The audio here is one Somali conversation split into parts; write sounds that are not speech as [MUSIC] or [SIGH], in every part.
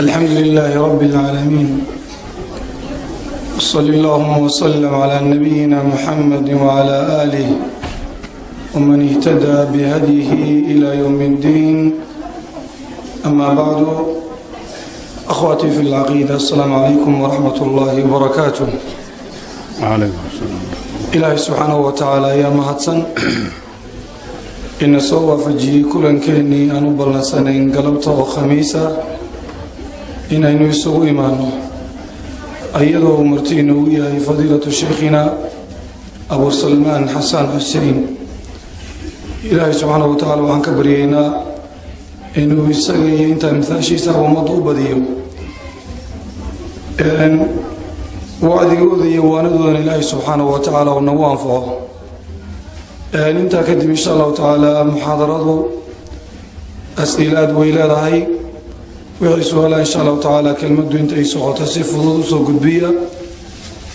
الحمد لله رب العالمين صلى الله وسلم على نبينا محمد وعلى آله ومن اهتدى بهديه إلى يوم الدين أما بعد أخواتي في العقيدة السلام عليكم ورحمة الله وبركاته ilaahay subxaanahu wa tacaala ayaa mahadsan ina soo waafajiyey kulankeenii aan u ballansanayn galabta oo khamiisa inaynu isugu imaano. Iyadoo uu marti inoogu yahay fadiilatu sheikhina abu salmaan xasan xuseen. Ilaahay subxaanahu wa tacala waxaan ka baryaynaa inuu isaga iyo intaa mihaashiisa ummadda u badiyo. Wacdigooda iyo waanadoodana ilaahay subxaanahu wa tacaala uu nagu anfaco. Intaa kadib insha allahu tacaala muxaadaradu as-ilaad way leedahay wixii su-aalaha insha allahu tacaala kelmaddu intay socoto si fudud usoo gudbiya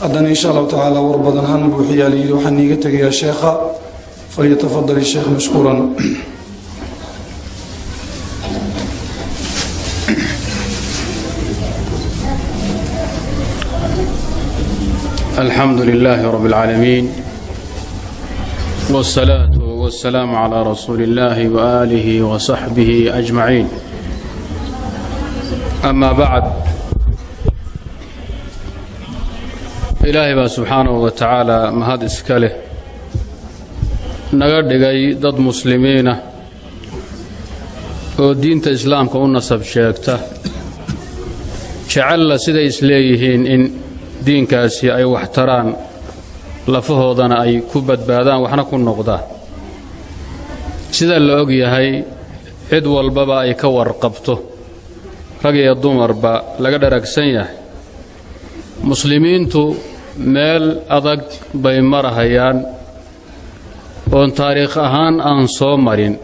haddana insha allahu tacaala war badan han buuxiyaa layidhi waxaan iiga tegayaa sheekha falyatafadal sheekh mashkuuran الحمد لله رب العالمين والصلاة والسلام على رسول الله وآله وصحبه أجمعين amaa bacd. Ilaahay baa subxaanahu wa tacaalaa mahad iska leh naga dhigay dad muslimiinah oo diinta islaamka u nasab sheegta. Jecella siday isleeyihiin in diinkaasi ay wax taraan lafahoodana ay ku badbaadaan waxna ku noqdaan sida la og yahay cid walbaba ay ka warqabto rag dumarba laga dharagsan yahay. Muslimiintu meel adag bay marahayaan oon taariikh ahaan aan soo marin.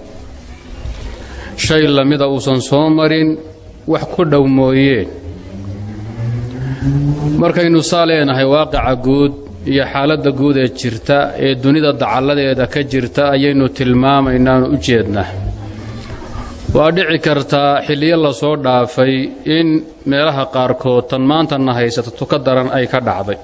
Shay lamida uusan soo marin wax ku dhow mooyeen markaynu saa leenahay waaqica guud iyo xaaladda guud ee jirta ee dunida dacalladeeda ka jirta ayaynu tilmaamaynaanu u jeednaa waa dhici kartaa xilliyo la soo dhaafay in meelaha qaarkood tan maantana haysata tuka daran ay ka dhacday.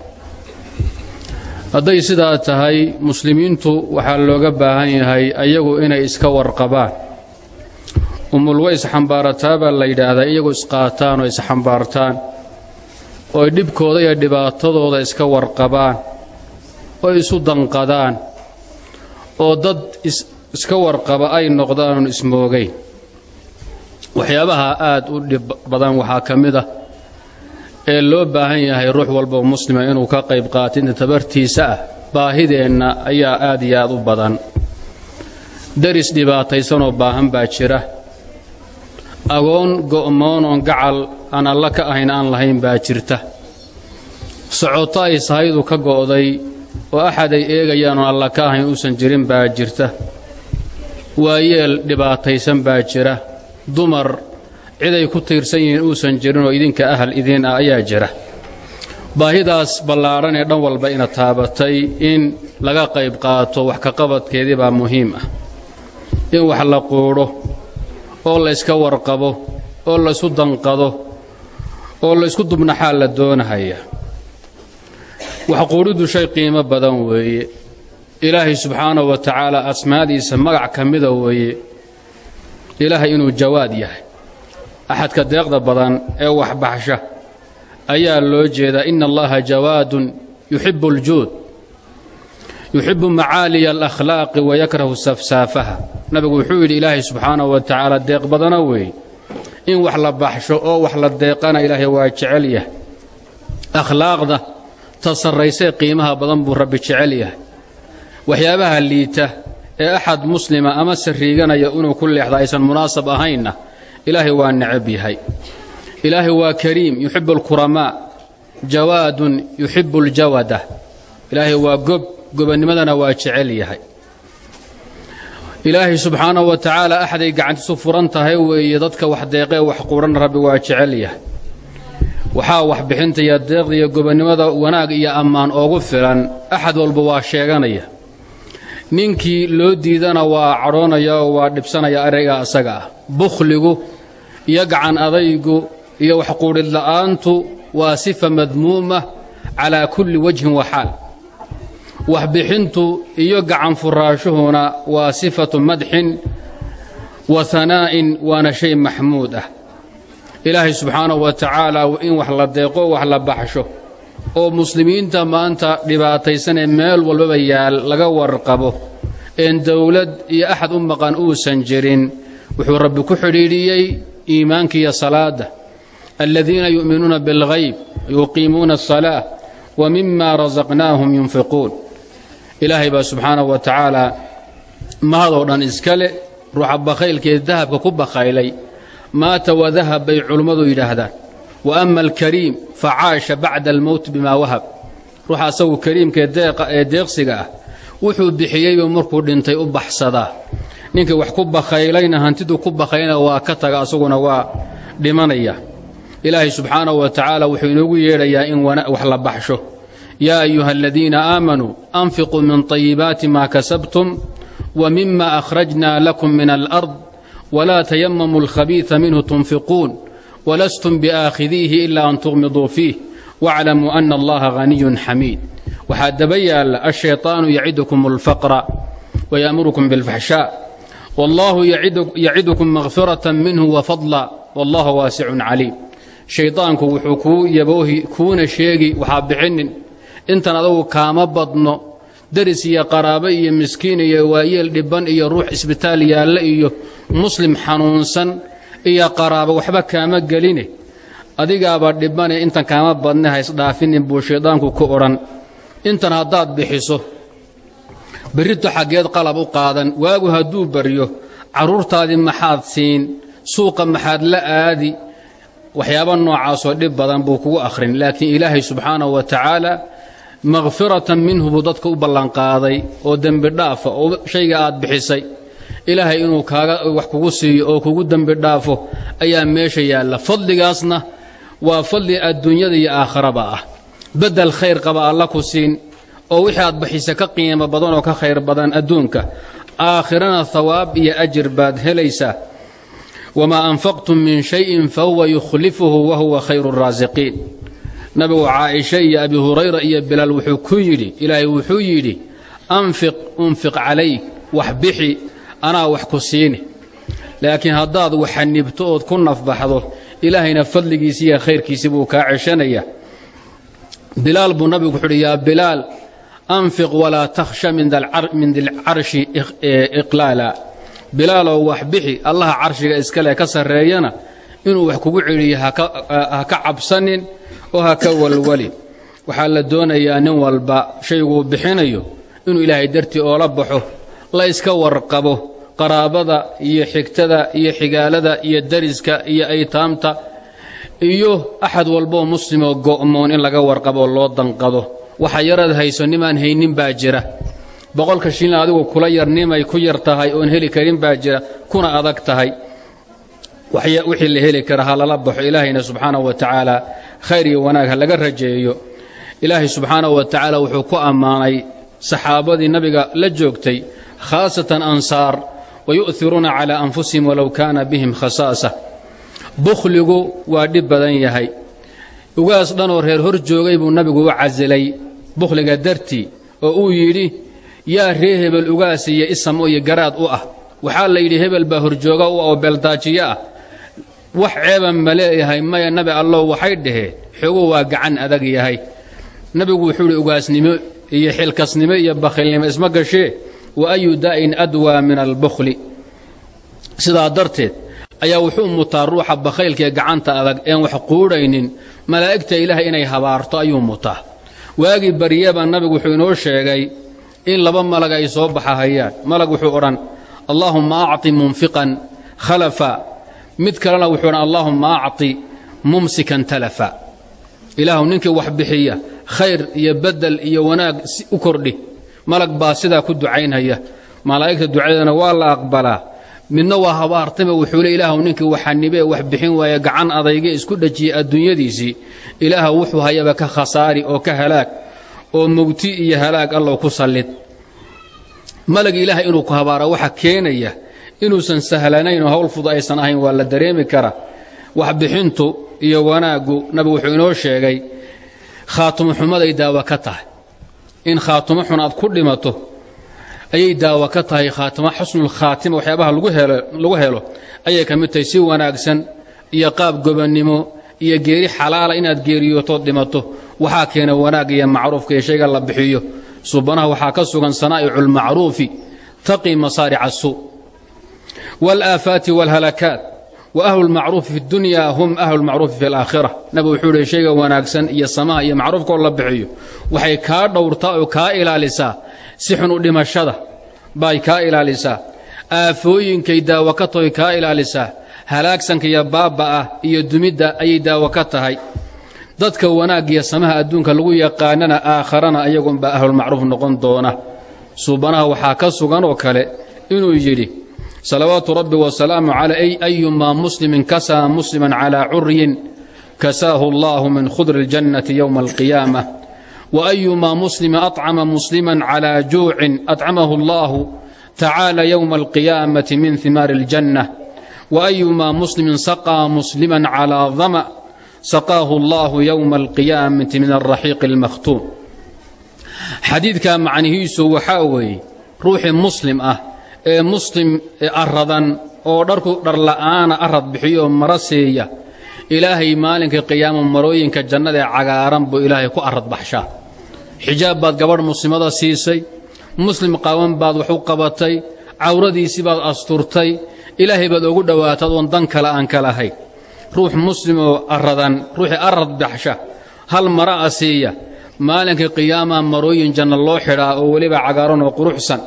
Hadday sidaa tahay muslimiintu waxaa looga baahan yahay ayagu inay iska warqabaan. Umulwa isxambaarataa baa la yidhaahdaa iyagu isqaataan oo isxambaartaan oo ay dhibkooda iyo dhibaatadooda iska warqabaan oo isu danqadaan oo dad iska warqaba ay noqdaan oon ismoogayn waxyaabaha aad u dhib badan waxaa ka mid ah ee loo baahan yahay ruux walbao muslima inuu ka qayb qaato inta tabartiisa ah. Baahideenna ayaa aad iyo aad u badan. Daris dhibaataysanoo baahan baa jira. Agoon go'moon oon gacal aan alla ka ahayn aan lahayn baa jirta. Socoto ay sahaydu ka go'day oo axad ay eegayaan oon alla ka ahayn uusan jirin baa jirta. Waayeel dhibaataysan baa jira dumar ciday ku tiirsan yihiin uusan jirin oo idinka ahal idiin ah ayaa jira. Baahidaas ballaadhan ee dhan walba ina taabatay in laga qayb qaato wax ka qabadkeedii baa muhiim ah. In wax la quudho oo layska warqabo oo laysu danqado oo laysku dubnaxaa la doonahaya. Wax quudhiddu shay qiimo badan weeye. Ilaahay subxaanahu wa tacaala asmaadiisa magac ka mida weeye ilaahay inuu jawaad yahay. Axadka deeqda badan ee waxbaxsha ayaa loo jeedaa ina allaha jawaadun yuxibbu aljuud yuxibbu macaaliya alakhlaaqi wayakrahu safsaafaha. Nabigu wuxuu yidhi ilaahay subxaanahu wa tacaala deeq badana weeye in wax la baxsho oo wax la deeqana ilaahay waa jecel yahay. Akhlaaqda ta sarraysee qiimaha badan buu rabbi jecel yahay. Waxyaabaha liita ee axad muslima ama sariiganaya inuu ku leexda aysan munaasab ahaynna ilaahay waa necab yahay. Ilaahay waa kariim yuxibbu alkuramaa jawaadun yuxibbu aljawada. Ilaahay waa gob gobannimadana waa jecel yahay. Ilaahay subxaanahu wa tacaala axaday gacantiisu furan tahay weeye dadka wax deeqee wax quudhan rabbi waa jecel yahay. Waxaa waxbixinta iyo deeqda iyo gobonnimada wanaag iyo ammaan oogu filan axad walba waa sheeganaya ninkii loo diidana waa cadhoonaya oo waa dhibsanaya erayga asaga. Ah bukhligu iyo gacan adaygu iyo waxquudhid la'aantu waa sifa madmuuma calaa kulli wajhin wa xaal. Waxbixintu iyo gacan furaashuhuna waa sifatu madxin wa hanaa'in waana shay maxmuud ah. Ilaahay subxaanahu wa tacaala in wax la deeqo wax la baxsho oo muslimiinta maanta dhibaataysanee meel walbaba yaal laga warqabo een dowlad iyo axad u maqan uusan jirin. Wuxuu rabbi ku xidhiidhiyey iimaanka iyo salaadda. Aladiina yu'minuuna bilghayb yuqiimuuna asalaa wa mima rasaqnaahum yunfiquun. Ilaahay baa subxaanahu wa tacaala mahadoo dhan iska le ruuxa bakhaylkee dahabka ku bakhaylay. Maata wadahab bay culummadu yidhaahdaan wa ama alkariim fa caasha bacda almowt bimaa wahab. Ruuxa asagu kariimkaee ee deeqsiga ah wuxuu bixiyeyba markuu dhintay u baxsadaa. Ninkii wax ku bakhaylayna hantiduu ku bakhaylana waa ka taga asaguna waa dhimanaya. Ilaahay subxaanahu wa tacaala wuxuu inoogu yeedhayaa in wax la baxsho. Yaa ayuha aladiina aamanuu anfiquu min طayibaati maa kasabtum wa mima akhrajna lakum min alard wlaa tayamamuu alkhabiida minhu tunfiquun walastum biaakhidiihi ila an tuqmiduu fiih wاclamuu ana allaha haniyun xamiid waxaa daba yaalla ashayطaanu yacidukum اlfaqra waya'murukum biاlfaxshaa wallahu yacidukum makfirata minhu wafadla wallahu waasicun caliim shaydaanku wuxuu kuu yaboohi kuuna sheegi waxaa bixinin intan adagu kaama badno deris iyo qaraabo iyo miskiin iyo waayeel dhibban iyo ruux isbitaal yaalla iyo muslim xanuunsan iyo qaraabo waxba kaama geline adigaaba dhibane intan kaama badne haysdhaafinin buu shayddaanku ku odhan. Intan haddaad bixiso berrito xaggeed qalab u qaadan waagu hadduu baryo carruurtaadii maxaad siin suuqa maxaad la aadi waxyaaba noocaasoo dhib badan buu kugu akhrin. Laakiin ilaahay subxaanahu wa tacaala makfiratan minhu buu dadka u ballanqaaday oo dembi dhaafa oo shayga aad bixisay ilaahay inuu kaaga wax kugu siiyo oo kugu dembi dhaafo ayaa meesha yaalla. Fadligaasna waa fadli adduunyada iyo aakharaba ah. Bedel khayr qaba alla ku siin oo wixii aad bixisa ka qiimo badan oo ka khayr badan adduunka. Aakhirana hawaab iyo ajir baad helaysaa wamaa anfaqtum min shayin fahuwa yukhlifuhu wa huwa khayru raasiqiin nabigu caaisha iyo abi hurayra iyo bilaal wuxuu ku yidhi ilaahay wuxuu yidhi anfiq unfiq calayk wax bixi anaa wax ku siini. Laakiin haddaad waxanibto ood ku nafbaxdo ilaahayna fadligiisi iyo khayrkiisi buu kaa ceshanaya. Bilaal buu nabigu wuxuu uhi yaa bilaal anfiq walaa takhsha min dilcarshi iqlaala. Bilaaloo wax bixi allaha carshiga iskale ka sarreeyana inuu wax kugu celiyo ha ka cabsanin oo ha ka walwalin. Waxaa la doonayaa nin walba shayguu bixinayo inuu ilaahay dartii oola baxo la iska warqabo qaraabada iyo xigtada iyo xigaalada iyo dariska iyo aytaamta iyo axad walboo muslimoo go'moon in laga warqabo loo danqado. Waxa yaraad hayso nimaan haynin baa jira. Boqolka shilin adigu kula yar nimay ku yar tahay oon heli karin baa jira kuna adag tahay. Wixii la heli kara ha lala baxo ilaahayna subxaanahu wa tacaala khayr iyo wanaag ha laga rajeeyo. Ilaahay subxaanahu wa tacaala wuxuu ku ammaanay saxaabadii nabiga la joogtay khaasatan ansaar wayu'hiruuna calaa anfusihim walow kaana bihim khasaasa bukhligu waa dhib badan yahay ugaas dhanoo reer hor joogay buu nabigu u casilay bukhliga dartii oo uu yidhi yaa ree hebel ugaas iyo isamo iyo garaad u ah waxaa la yidhi hebel baa horjooga u ah oo beeldaajiyo ah wax ceeba ma leeyahay maya nabi allow waxay dhaheen xoguhu waa gacan adag yahay nabigu wuxuu idhi ugaasnimo iyo xilkasnimo iyo bakhilnimo isma gashee wa ayu daa'in adwaa min albukhli. Sidaa darteed ayaa wuxuu mutaa ruuxa bakhaylkaee gacanta adag een wax quudhaynin. Malaa'igta ilaahay inay habaarto ayuu mutaa. Waagii baryaba nabigu wuxuu inoo sheegay in laba malag ay soo baxahayaan. Malag wuxuu odhan allaahumma acti munfiqan khalafa. Mid kalena wuxuu odhan allaahumma acti mumsikan talafa. Ilaahu ninkii wax bixiya khayr iyo bedel iyo wanaag u kordhi malag baa sidaa ku ducaynhaya malaa'igta ducadana waa la aqbalaa. Midna waa habaartama wuxuu le ilaahu ninkii waxanibee wax bixin waaya gacan adayge isku dhajiyey adduunyadiisii ilaahu wuxuu hayaba ka khasaari oo ka halaag oo mowti iyo halaag allow ku sallid. Malag ilaahay inuu ku habaara waxa keenaya inuusan sahlanayn oo hawl fud aysan ahayn waa la dareemi kara. Waxbixintu iyo wanaaggu nabigu wuxuu inoo sheegay khaatumo xumaday daawa ka tahay in khaatumo xun aad ku dhimato ayay daawa ka tahay khaatimo xusnulkhaatima waxyaabaha lagu helo ayay ka mid tahay si wanaagsan iyo qaab gobannimo iyo geeri xalaala inaad geeriyootood dhimato. Waxaa keena wanaag iyo macruufka iyo shayga la bixiyo. Subanaha waxaa ka sugan sanaa'icu lmacruufi taqi masaarica asuu waalaafaati waalhalakaat wa ahlu lmacruufi fi dunya hum ahlu lmacruufi fi alaakhira nabigu wuxuu ihi shayga wanaagsan iyo samaha iyo macruufkoo la bixiyo waxay kaa dhowrtaa oo kaa ilaalisaa si xun u dhimashada bay kaa ilaalisaa. Aafooyinkay daawo ka tahoy kaa ilaalisaa halaagsanka iyo baaba'ah iyo dumidda ayay daawo ka tahay. Dadka wanaag iyo samaha adduunka lagu yaqaanana aakharana ayagunbaa ahlulmacruuf noqon doona. Suubanaha waxaa ka sugan oo kale inuu yidhi salawaatu rabbi wasalaamu calay ayumaa muslimin kasaa musliman calaa curyin kasaahu allahu min khudri اljannati yowma alqiyaamah wa ayumaa muslimin acama musliman calaa juucin acamahu allahu tacaala yowma alqiyaamati min himaari اljanna wa ayumaa muslimin saqaa musliman calaa dama saqaahu allahu yowma alqiyaamati min alraxiiqi almakhtuum xadiidkaa macnihiisu waxaa weeye ruuxii muslim ah ee muslim aradan oo dharku dharla'aana arad bixiyo mara seeya ilaahay maalinka qiyaama marooyinka jannada cagaaran buu ilaahay ku arad baxshaa. Xijaab baad gabadh muslimada siisay muslim qaawan baad wax u qabatay cawradiisii baad asturtay ilaahay baad ugu dhowaatay adoon dan kale aan ka lahayn ruux muslimoo aradan ruuxii arad baxsha hal mara a siiya. Maalinka qiyaamaha marooyin janno loo xidhaa oo weliba cagaaran oo quruxsan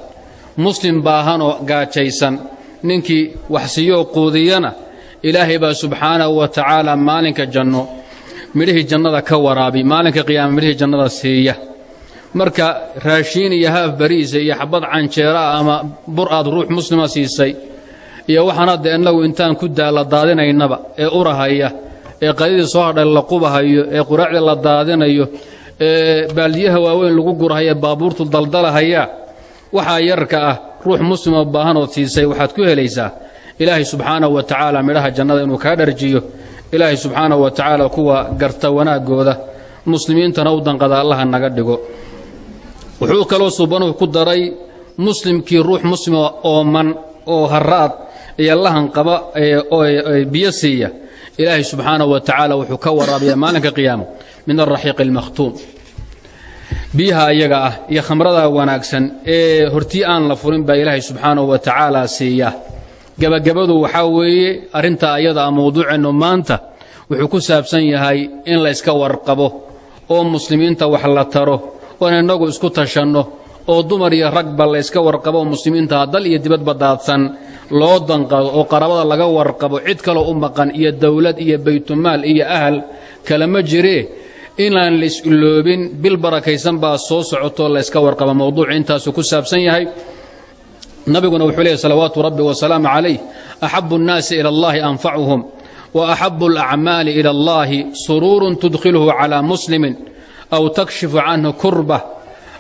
muslim baahanoo gaajaysan. Ninkii wax siiyoo quudiyana ilaahay baa subxaanahu wa tacaala maalinka janno midhihii jannada ka waraabi maalinka qiyaama midhihii jannada siiya. Marka raashiin iyo haaf bariisa iyo xabad canjeeraa ama bur aad ruux muslima siisay iyo waxaan hadda innagu intaan ku daalla daadinaynaba ee urahaya ee qadidii soo hadhay la qubahayo ee quraacdii la daadinayo ee baaldiyaha waaweyn lagu gurahaya baabuurtu daldalahaya waxaa yarka ah ruux muslimoo baahanood siisay waxaad ku helaysaa. Ilaahay subxaanahu wa tacaala midhaha jannada inuu kaa dharjiyo. Ilaahay subxaanahu wa tacaala kuwa garta wanaaggooda muslimiintana u danqada allaha naga dhigo. Wuxuu kaloo suubanuhu ku daray muslimkii ruux muslima ooman oo haraad iyo lahan qaba biyo siiya. Ilaahay subxaanahu wa tacaala wuxuu ka waraabiyaa maalinka qiyaama min alraxiiqi almakhtuum biyaha ayaga ah iyo khamrada wanaagsan ee hortii aan la furin baa ilaahay subxaanahu wa tacaala siiya. Gebagabadu waxaa weeye arrintaa ayada a mawduuceennu maanta wuxuu ku saabsan yahay in layska warqabo oo muslimiinta wax la taro oon innagu isku tashanno oo dumar iyo ragba layska warqabo oo muslimiinta dal iyo dibadba daadsan loo danqado oo qarabada laga warqabo cid kaloo u maqan iyo dowlad iyo baytumaal iyo ahal kalama jiree inaan lays-iloobin bil barakaysan baa soo socotoo layska warqaba mowduucu intaasuu ku saabsan yahay. Nabiguna wuxuu leeyahy salawaatu rabbi wasalaamu calayh axabu اnnaasi ila allahi anfacuhum axabu alacmaali ila allahi suruurun tudkhiluhu calaa muslimin aw takshifu canhu kurba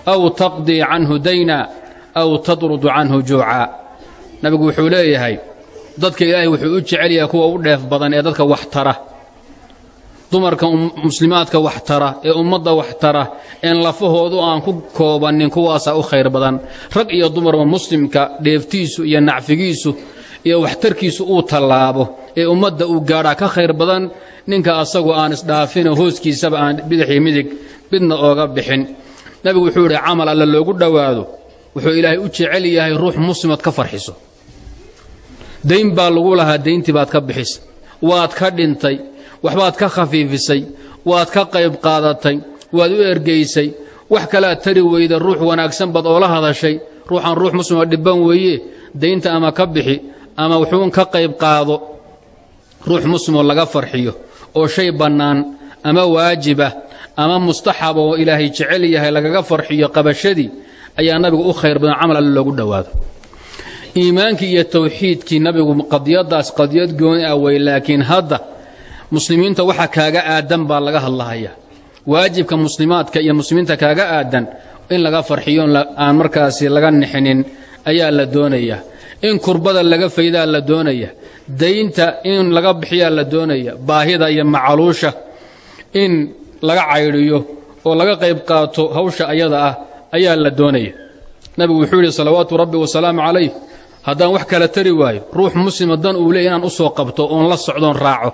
aw taqdii canhu dayna aw tadrudu canhu juuca. Nabigu wuxuu leeyahay dadka ilaahay wuxuu u jecel yahay kuwa u dheef badan ee dadka wax tara dumarka muslimaadka wax tara ee ummadda wax tara een lafahoodu aan ku koobannin kuwaasaa u khayr badan. Rag iyo dumarba muslimka dheeftiisu iyo nacfigiisu iyo waxtarkiisu uu tallaabo ee ummadda uu gaadhaa ka khayr badan ninka asagu aan isdhaafino hooskiisaba aan bidixii midig midna ooga bixin. Nabigu wuxuu idhi camal alle loogu dhowaado. Wuxuu ilaahay u jecel yahay ruux muslimaad ka farxiso. Dayn baa lagu lahaa dayntii baad ka bixisa waad ka dhintay waxbaad ka khafiifisay waad ka qayb qaadatay waad u ergaysay wax kalaad tari weyda ruux wanaagsan baad oola hadashay ruuxaan ruux muslima dhibban weeye daynta ama ka bixi ama wuxuun ka qayb qaado ruux muslimoo laga farxiyo oo shay bannaan ama waajibah ama mustaxab oo ilaahay jecel yahay lagaga farxiyo qabashadii ayaa nabigu u khayr badan camal alle loogu dhowaado. Iimaankii iyo tawxiidkii nabigu qadiyadaas qadiyad gooni ah wey laakiin hadda muslimiinta waxa kaaga aadan baa laga hadlahaya. Waajibka muslimaadka iyo muslimiinta kaaga aadan in laga farxiyo aan markaasi laga nixinin ayaa la doonayaa in kurbada laga faydaa la doonaya. Daynta in laga bixiyaa la doonaya. Baahida iyo macaluusha in laga caydhiyo oo laga qayb qaato hawsha ayada ah ayaa la doonaya. Nabigu wuxuu yidhi salawaatu rabbi wasalaamu calayh. Haddaan wax kala tari waayo ruux muslima dan uu leey inaan u soo qabto oon la socdoon raaco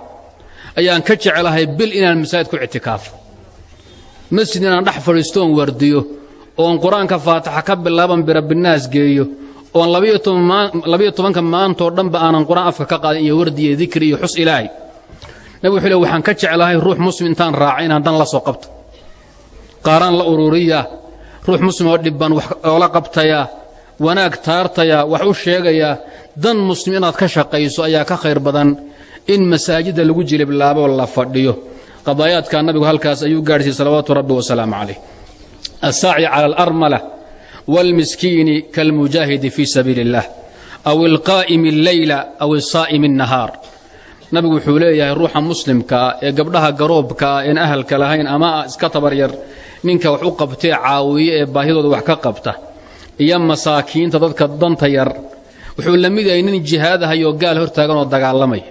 ayaan ka jeclahay bil inaan masaajid ku ictikaafo masjid inaan dhex fadhiisto oon wardiyo oon qur'aanka faatixa ka bilaaban birabinaas geeyo oon labayo tobanka maantoo dhanba aanan qur'aan afka ka qaadin iyo wardi iyo dikri iyo xus ilaahay. Nabig wuxuu le waxaan ka jeclahay ruux muslim intaan raaca inaan dan la soo qabto. Qaaraan la ururiyaa ruux muslim oo dhibban wax oola qabtayaa wanaag taartayaa wax u sheegayaa dan muslim inaad ka shaqayso ayaa ka khayr badan in masaajidda lagu jiliblaabo la fadhiyo qadaayaadka nabigu halkaas ayuu gaadhsiiyey salawaatu rabbi wasalaamu calayh الsاacي calى الأrmلة والmiskiini kاlmujaahidi fii sabiili الlah أw الqاa'mi الleyla أw الsaa'mi النahaar nabigu wuxuu leeyahay ruuxa muslimkaa ee gabdhaha garoobkaa een ahalka lahayn ama iska tabaryar ninka wax u qabtee caawiye ee baahidooda wax ka qabta iyo masaakiinta dadka danta yar wuxuu la mid yahay nin jihaadahayoo gaal hor taagan oo dagaalamaya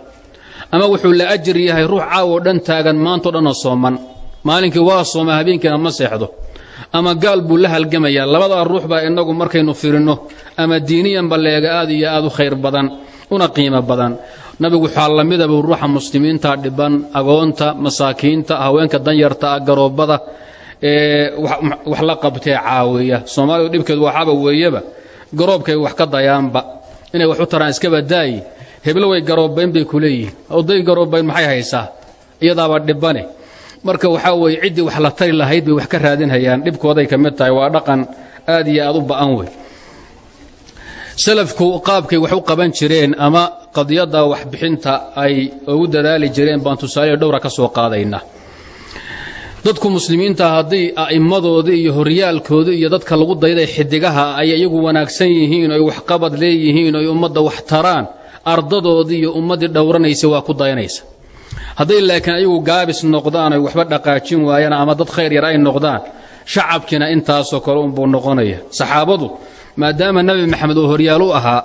ama wuxuu la ajir yahay ruux caawoo dhan taagan maantao dhanoo sooman. Maalinkii waa sooma habeenkiina ma seexdo. Ama gaal buu la halgamayaa labadaa ruux baa innagu markaynu firinno. Ama diiniyanba leega aad iyo aad u khayr badan una qiimo badan. Nabigu waxaa la ruuxa muslimiinta dhiban agoonta masaakiinta haweenka danyarta ah garoobada ee wax la qabtee caawiya soomaalidu dhibkeedu waxaaba weeyaba garoobkay wax ka dayaanba. Inay wax u taraan iskaba daayi heblo way garoobayn bay ku leeyihiin. Oday garoobayn maxay haysaa? Iyadaaba dhibane marka waxaa weeye ciddii wax la tari lahayd bay wax ka raadinhayaan dhibkooday ka mid tahay waa dhaqan aad iyo aad u ba'an wey salafku qaabkay wax u qaban jireen ama qadiyadda waxbixinta ay ugu dadaali jireen baan tusaale dhowra ka soo qaadaynaa dadku muslimiinta haddii a'immadoodii iyo horyaalkoodii iyo dadka lagu dayday xidigaha ay iyagu wanaagsan yihiin oy waxqabad leeyihiin oy ummadda wax taraan ardadoodii iyo ummaddii dhowranaysa waa ku dayanaysa. Hadday laakiin ayagu gaabis noqdaan oy waxba dhaqaajin waayaan ama dad khayr yar ay noqdaan shacabkiina intaasoo kale unbuu noqonaya. Saxaabadu maadaama nebi maxamed oo horyaal u ahaa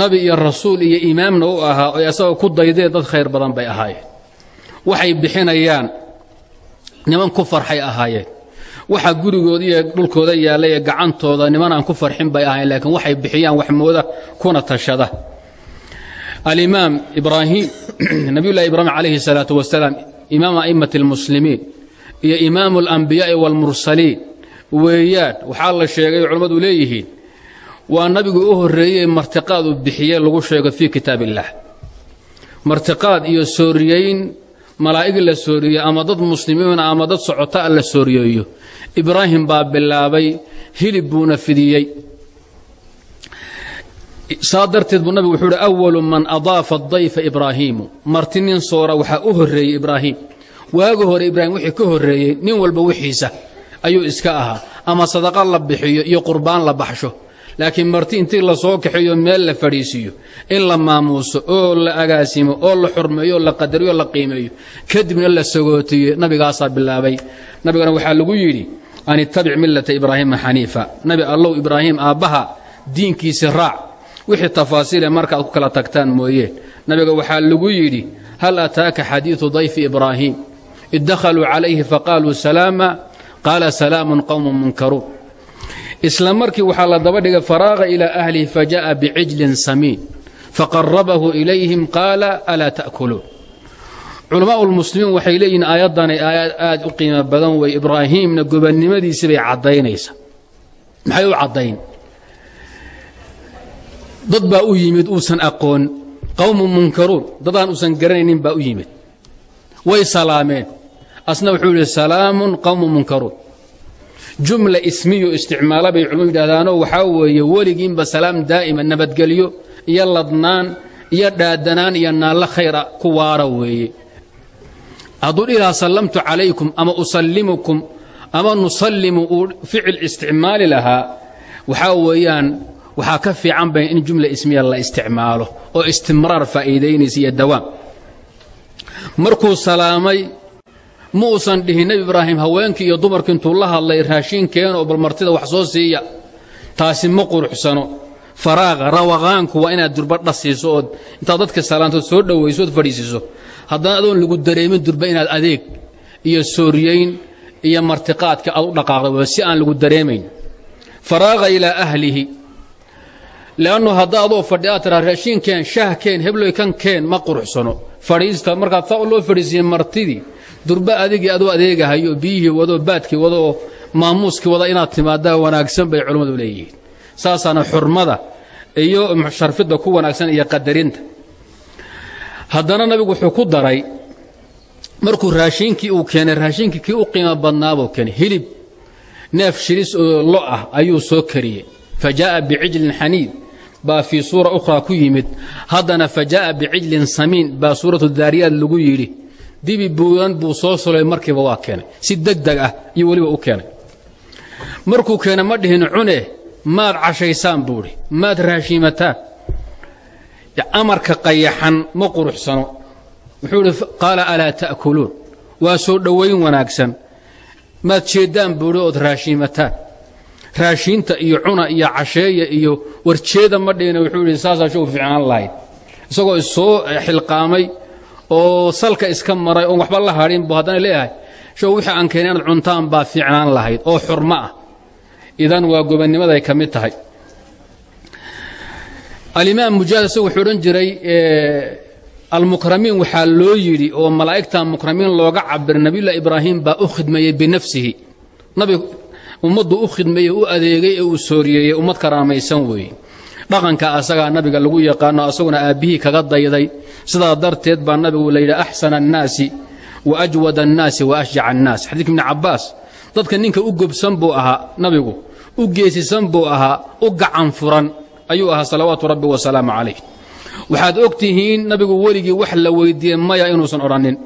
nabi iyo rasuul iyo imaamna u ahaa oy asagoo ku daydeen dad khayr badan bay ahaayeen. Waxay bixinayaan niman ku farxay ahaayeen. Waxa gurigooda iyo dhulkooda yaallay ee gacantooda niman aan ku farxin bay ahaayeen laakiin waxay bixiyaan wax mooda kuna tashada alimaam ibraahim [CLEARS THROAT] nabiyullahi ibraahim calayhi salaatu wasalaam imaam a'immati almuslimiin iyo imaamu alambiyaa'i waalmursaliin weeyaan waxaa la sheegay culammadu leeyihiin waa nabigu u horreeyey martiqaad uu bixiye lagu sheego fii kitaab illaah martiqaad iyo sooriyeyn malaa'ig la sooriyo ama dad muslimiina ama dad socota la sooriyeeyo. Ibraahim baa bilaabay hilib buuna fidiyey saa darteed buu nabigu wuxuu uhi awalu man adaafa adayfa ibraahiimu. Marti nin soora waxaa u horreeyey ibraahim. Waagi hore ibraahim wixii ka horreeyey nin walba wixiisa ayuu iska ahaa. Ama sadaqa la bixiyo iyo qurbaan la baxsho. Laakiin marti intii la soo kaxeeyo meel la fadhiisiiyo in la maamuuso oo la agaasimo oo la xurmeeyo oo la qadariyo o la qiimeeyo kadibna la sagootiyo nabigaasaa bilaabay. Nabigana waxaa lagu yidhi an ittabic millata ibraahiima xaniifa. Nabi allow ibraahim aabbaha diinkiisi raac wixii tafaasiile markaaad ku kala tagtaan mooyeen nabiga waxaa lagu yidhi hal ataaka xadiidu dayfi ibraahim? Id dakhaluu calayhi faqaaluu salaama. Qaala salaamun qowmun munkaruun. Isla markii waxaa la daba dhigay faraaqa ilaa ahlihi fajaءa bicijlin samiin faqarabahu ilayhim qaala alaa ta'kuluun? Culamaau lmuslimiin waxay leeyihiin aayaddanay aayad aad u qiimo badan wey ibraahiimna gobannimadiisii bay caddaynaysa maxay u caddayn dad baa u yimid uusan aqoon. Qowmun munkaruun. Dadaan uusan garanaynin baa u yimid. Way salaameen. Asna wuxuu yidhi salaamun qowmun munkaruun. Jumla ismiyo isticmaala bay culmadu yidhahdaanoo waxaa weeye weligiinba salaam daa'ima nabadgelyo iyo ladnaan iyo dhaadanaan iyo naallo khayra ku waara weeye. Hadduu dhilaha sallamtu calaykum ama usallimukum ama nusallimu uu ficil isticmaali lahaa waxaa weeyaan waxaa ka fiican ba in jumla ismiya la isticmaalo oo istimraar faa'iidaynaysa iyo dawaam. Markuu salaamay ma uusan dhihin nebi ibraahim haweenkii iyo dumarkii intuu la hadlay raashiin keeno oo bal martida wax soo siiya. Taasi ma quruxsano. Faraaqa rawaqaanku waa inaad durba dhasiiso ood intaad dadka salaantood soo dhowayso ood fadhiisiiso. Haddana adoon lagu dareemin durba inaad adeeg iyo sooriyeyn iyo martiqaadka aad u dhaqaaqda si aan lagu dareemayn. Faraaqa ilaa ahlihi leannu hadda adoo fadhi aad tiraa raashiinkeen shaahkeen hebloy kan keen ma quruxsano fadhiista markaad saa loo fadhiisiiye martidii durba adigii adoo adeegahayo biyihii wadoo baadkii wada oo maamuuskii wada inaad timaadaa wanaagsan bay culimmadu leeyihiin saasaana xurmada iyo sharfidda ku wanaagsan iyo qadarinta haddana nabigu wuxuu ku daray markuu raashiinkii uu keenay raashiinkii kii u qiimo badnaabuu keenay hilib neef shilis oo ah ayuu soo kariyey fa jaa'a bicijlin xaniid baa fii suura ukhraa ku yimid. Haddana fa jaa'a bicijlin samiin baa suuratu daariyaad lagu yidhi. Dibi buudan buu soo solay markiiba waa keenay. Si deg deg ah iyo weliba u keenay. Markuu keenay ma dhihin cune maad cashaysaan buuhi maad raashiimataan. Amarka qayaxan ma quruxsano. Wuxuu idhi qaala alaa ta'kuluun. Waa soo dhowayn wanaagsan. Maad jeeddaan buuhi ood raashiimataan raashiinta iyo cuna iyo casheeya iyo warjeeda ma dhihina wuxuu idhi saasaa show fiicnaan lahayd. Isagoo issoo xilqaamay oo salka iska maray oon waxba la hadhin buu haddana leeyahay. Show wixii aan keenay inaad cuntaan baa fiicnaan lahayd oo xurmo ah. Idan waa gobannimaday ka mid tahay. Alimaam mujaahid isagu wuxuu jiray almukramiin waxaa loo yidhi oo malaa'igta mukramiin looga cabiray nabiyullahi ibraahim baa u khidmeeyey binafsihi ummaddu u khidmeeyey u adeegay ee uu sooriyeeyey ummad karaamaysan weeye dhaqanka asagaa nabiga lagu yaqaano asaguna aabbihii kaga dayday. Sidaa darteed baa nabigu layidhi axsana annaasi wa ajwada annaasi wa ashjaca annaas. Xadiidka ibni cabbaas dadka ninka u gobsan buu ahaa nabigu u geesisan buu ahaa u gacan furan ayuu ahaa salawaatu rabbi wasalaamu calayh. Waxaad og tihiin nabigu weligii wax la weyddiiyey maya inuusan odhannin.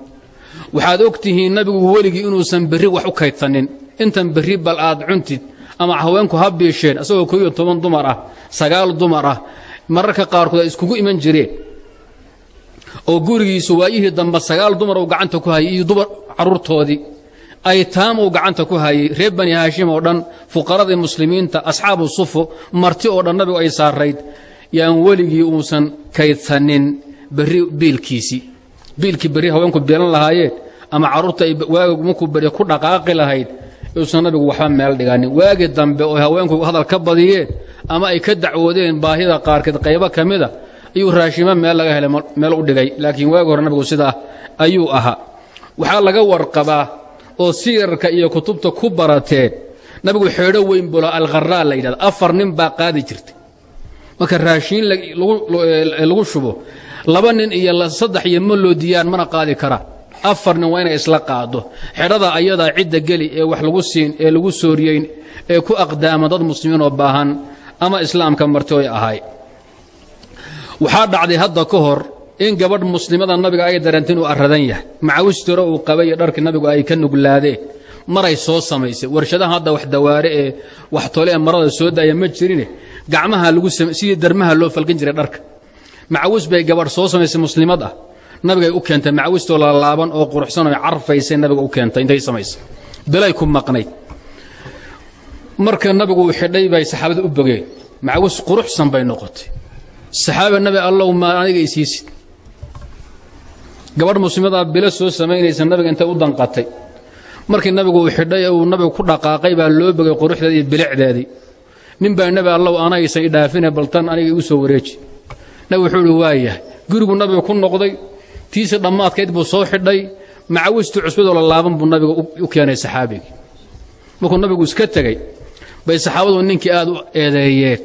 Waxaad og nabigu weligii inuusan berri wax u kaydsanin intan berri bal aad cuntid ama haweenku ha biisheen asagoo kooiyo toban dumar ah sagaal dumar ah mararka qaarkood ay iskugu iman jireen. Oo gurigiisu waayihii dambe sagaal dumar uu gacanta ku hayay iyo dumar carruurtoodii aytaam uu gacanta ku hayay reer bani haashim oo dhan fuqaradii muslimiinta asxaabu sufo marti oo dhan nabigu ay saarayd yaan weligii uusan kaydsanin berri biilkiisii biilkii berri haweenku beelan lahaayeen ama carruurta ay waaga markuu berri ku dhaqaaqi lahayd uusan nabigu waxba meel dhiganin waagi dambe oo haweenku hadal ka badiyeen ama ay ka dacwoodeen baahida qaarkeed qaybo ka mida ayuu raashimo meel laga helay meel u dhigay. Laakiin waagi hore nabigu sidaa ayuu ahaa. Waxaa laga warqabaa oo siyarka iyo kutubta ku barateen. Nabigu xeedho weyn bulo alkharaa la yidhahda afar nin baa qaadi jirtay. Marka raashiin lagu shubo laba nin iyo saddex iyo ma loo diyaan mana qaadi karaan afar nin waa inay isla qaado. Xedhada ayadaa cidda geli ee wax lagu siin ee lagu sooriyeyn ee ku aqdaama dad muslimiin oo baahan ama islaamka marti oy ahay. Waxaa dhacday hadda ka hor in gabadh muslimada nabiga ay dareenta inuu aradan yahay macawistore uu qabay iyo dharkii nabigu ay ka nuglaadeen maray soo samaysay. Warshadaha hadda wax dawaare ee wax tole ee marada soo daaya ma jirine. Gacmaha lagu sidii darmaha loo falgan jiray dharka. Macawis bay gabadh soo samaysay muslimad ah nabigay u keentay macawistoo lalaaban oo quruxsan oo carfaysay nabiga u keentay. Intay samaysay bilay ku maqnayd marka nabigu uu xidhay bay saxaabada u bogeen. Macawis quruxsan bay noqotay. Saxaabi nabi allow ma aniga isiisid gabadh muslimadaa bilo soo samaynaysa nabiga intay u danqatay. Markii nabigu uu xidhay uu nabigu ku dhaqaaqay baa loo bogay quruxdeedii iyo bilicdeedii. Nin baa nebi allow anagaysan idhaafine baltan aniga igu soo wareeji. Nabi wuxuu waayahay guriguu nabiga ku noqday tiisi dhammaadkayd buu soo xidhay. Macawistii cusbadoo la laaban buu nabiga u keenay saxaabigii. Markuu nabigu iska tegey bay saxaabadu ninkii aad u eedeeyeen.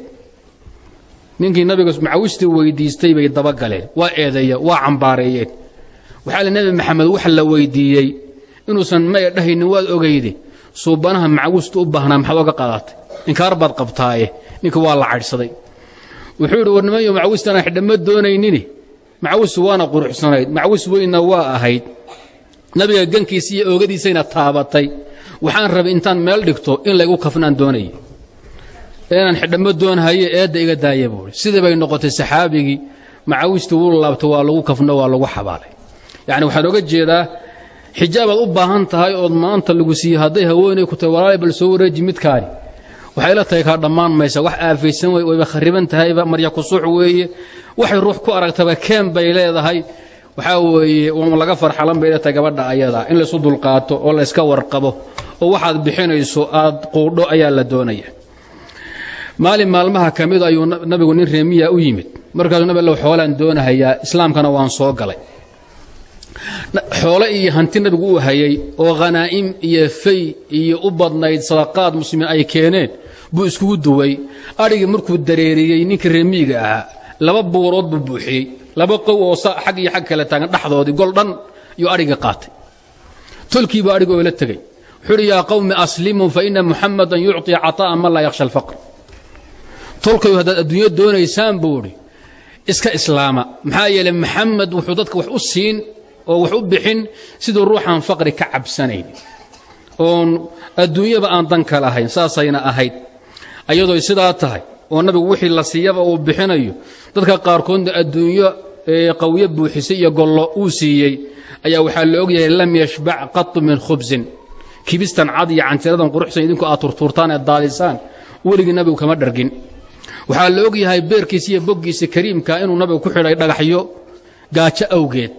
Ninkii nabiga macawistii weydiistay bay dabagaleen waa eedeeyeen waa cambaareeyeen. Waxaa li nebi maxamed wax la weydiiyey inuusan maya dhahaynin waad ogayde suubanaha macawistu u baahnaa maxaad oga qaadatay inkaar baad qabtaaye. Ninka waa la cadhsaday. Wuxuu yidhi war nimanyo macawistaanaan xidhama doonaynini macawistu waana quruxsanayd. Macawis weynna waa ahayd. Nabiga gankiisa iyo oogadiisayna taabatay. Waxaan rabay intaan meel dhigto in laygu kafnaan doonaya inaan xidhamo doonhaye eedda iga daaya buui sidii noqotay saxaabigii. Macawistii wuu laabto waa lagu kafno waa lagu xabaalay. Yacni waxaan oga jeedaa xijaabaad u baahan tahay ood maanta lagu siiyey hadday haweenay ku tahay walaalay bal soo wareeji midkaani. Waxay la tahay kaa dhammaan maysa. Wax aafaysan wey wayba khariban tahayba marya kusuux weeye waxay ruux ku aragtaba keen bay leedahay. Waxaa weeye un laga farxalan bay leetahay gabadha ayada in laysu dulqaato oo layska warqabo oo waxaad bixinayso aad quudho ayaa la doonaya. Maalin maalmaha ka ayuu nabigu nin reemiya u yimid. Markaasuu nabi allow xoolaan doonahayaa islaamkana waan soo galay. Xoole iyo hanti nabigu uu hayay oo khanaa'im iyo fay iyo u badnayd sadaqaad muslimiin ay keeneen buu iskugu duway adhigii markuu dareeriyey ninkii reemiyiga ahaa laba buurood buu buuxiyey. Laba qow oo xag iyo xag kale taagan dhexdoodii gol dhan yuu adhigii qaatay. Tolkiibuu adhigi oo la tegey yaa qawmi aslimuu fa ina muxamadan yucطii caطa'a man laa yakhsha alfaqr. Tolkayu haddaad adduunyo doonaysaan buu idhi iska islaama. Maxaa yeeley maxamed wuxuu dadka wax u siin oo wax u bixin siduu ruuxaan faqri ka cabsanayn. Oon adduunyaba aan danka lahayn saasayna ahayd. Ayadooy sidaa tahay oo nabigu wixii la siiyaba uu bixinayo. Dadka qaarkoodna adduunyo qawiyo buuxisay iyo gollo uu siiyey ayaa waxaa la ogyahay lam yashbac qatu min khubsin. Kibistan cad iyo cantiradan quruxsan idinku aad turtuurtaan ee daadisaan weligii nabigu kama dhargin. Waxaa la og yahay beerkiisa iyo boggiisa kariimka inuu nabigu ku xidhay dhagaxyo gaajo awgeed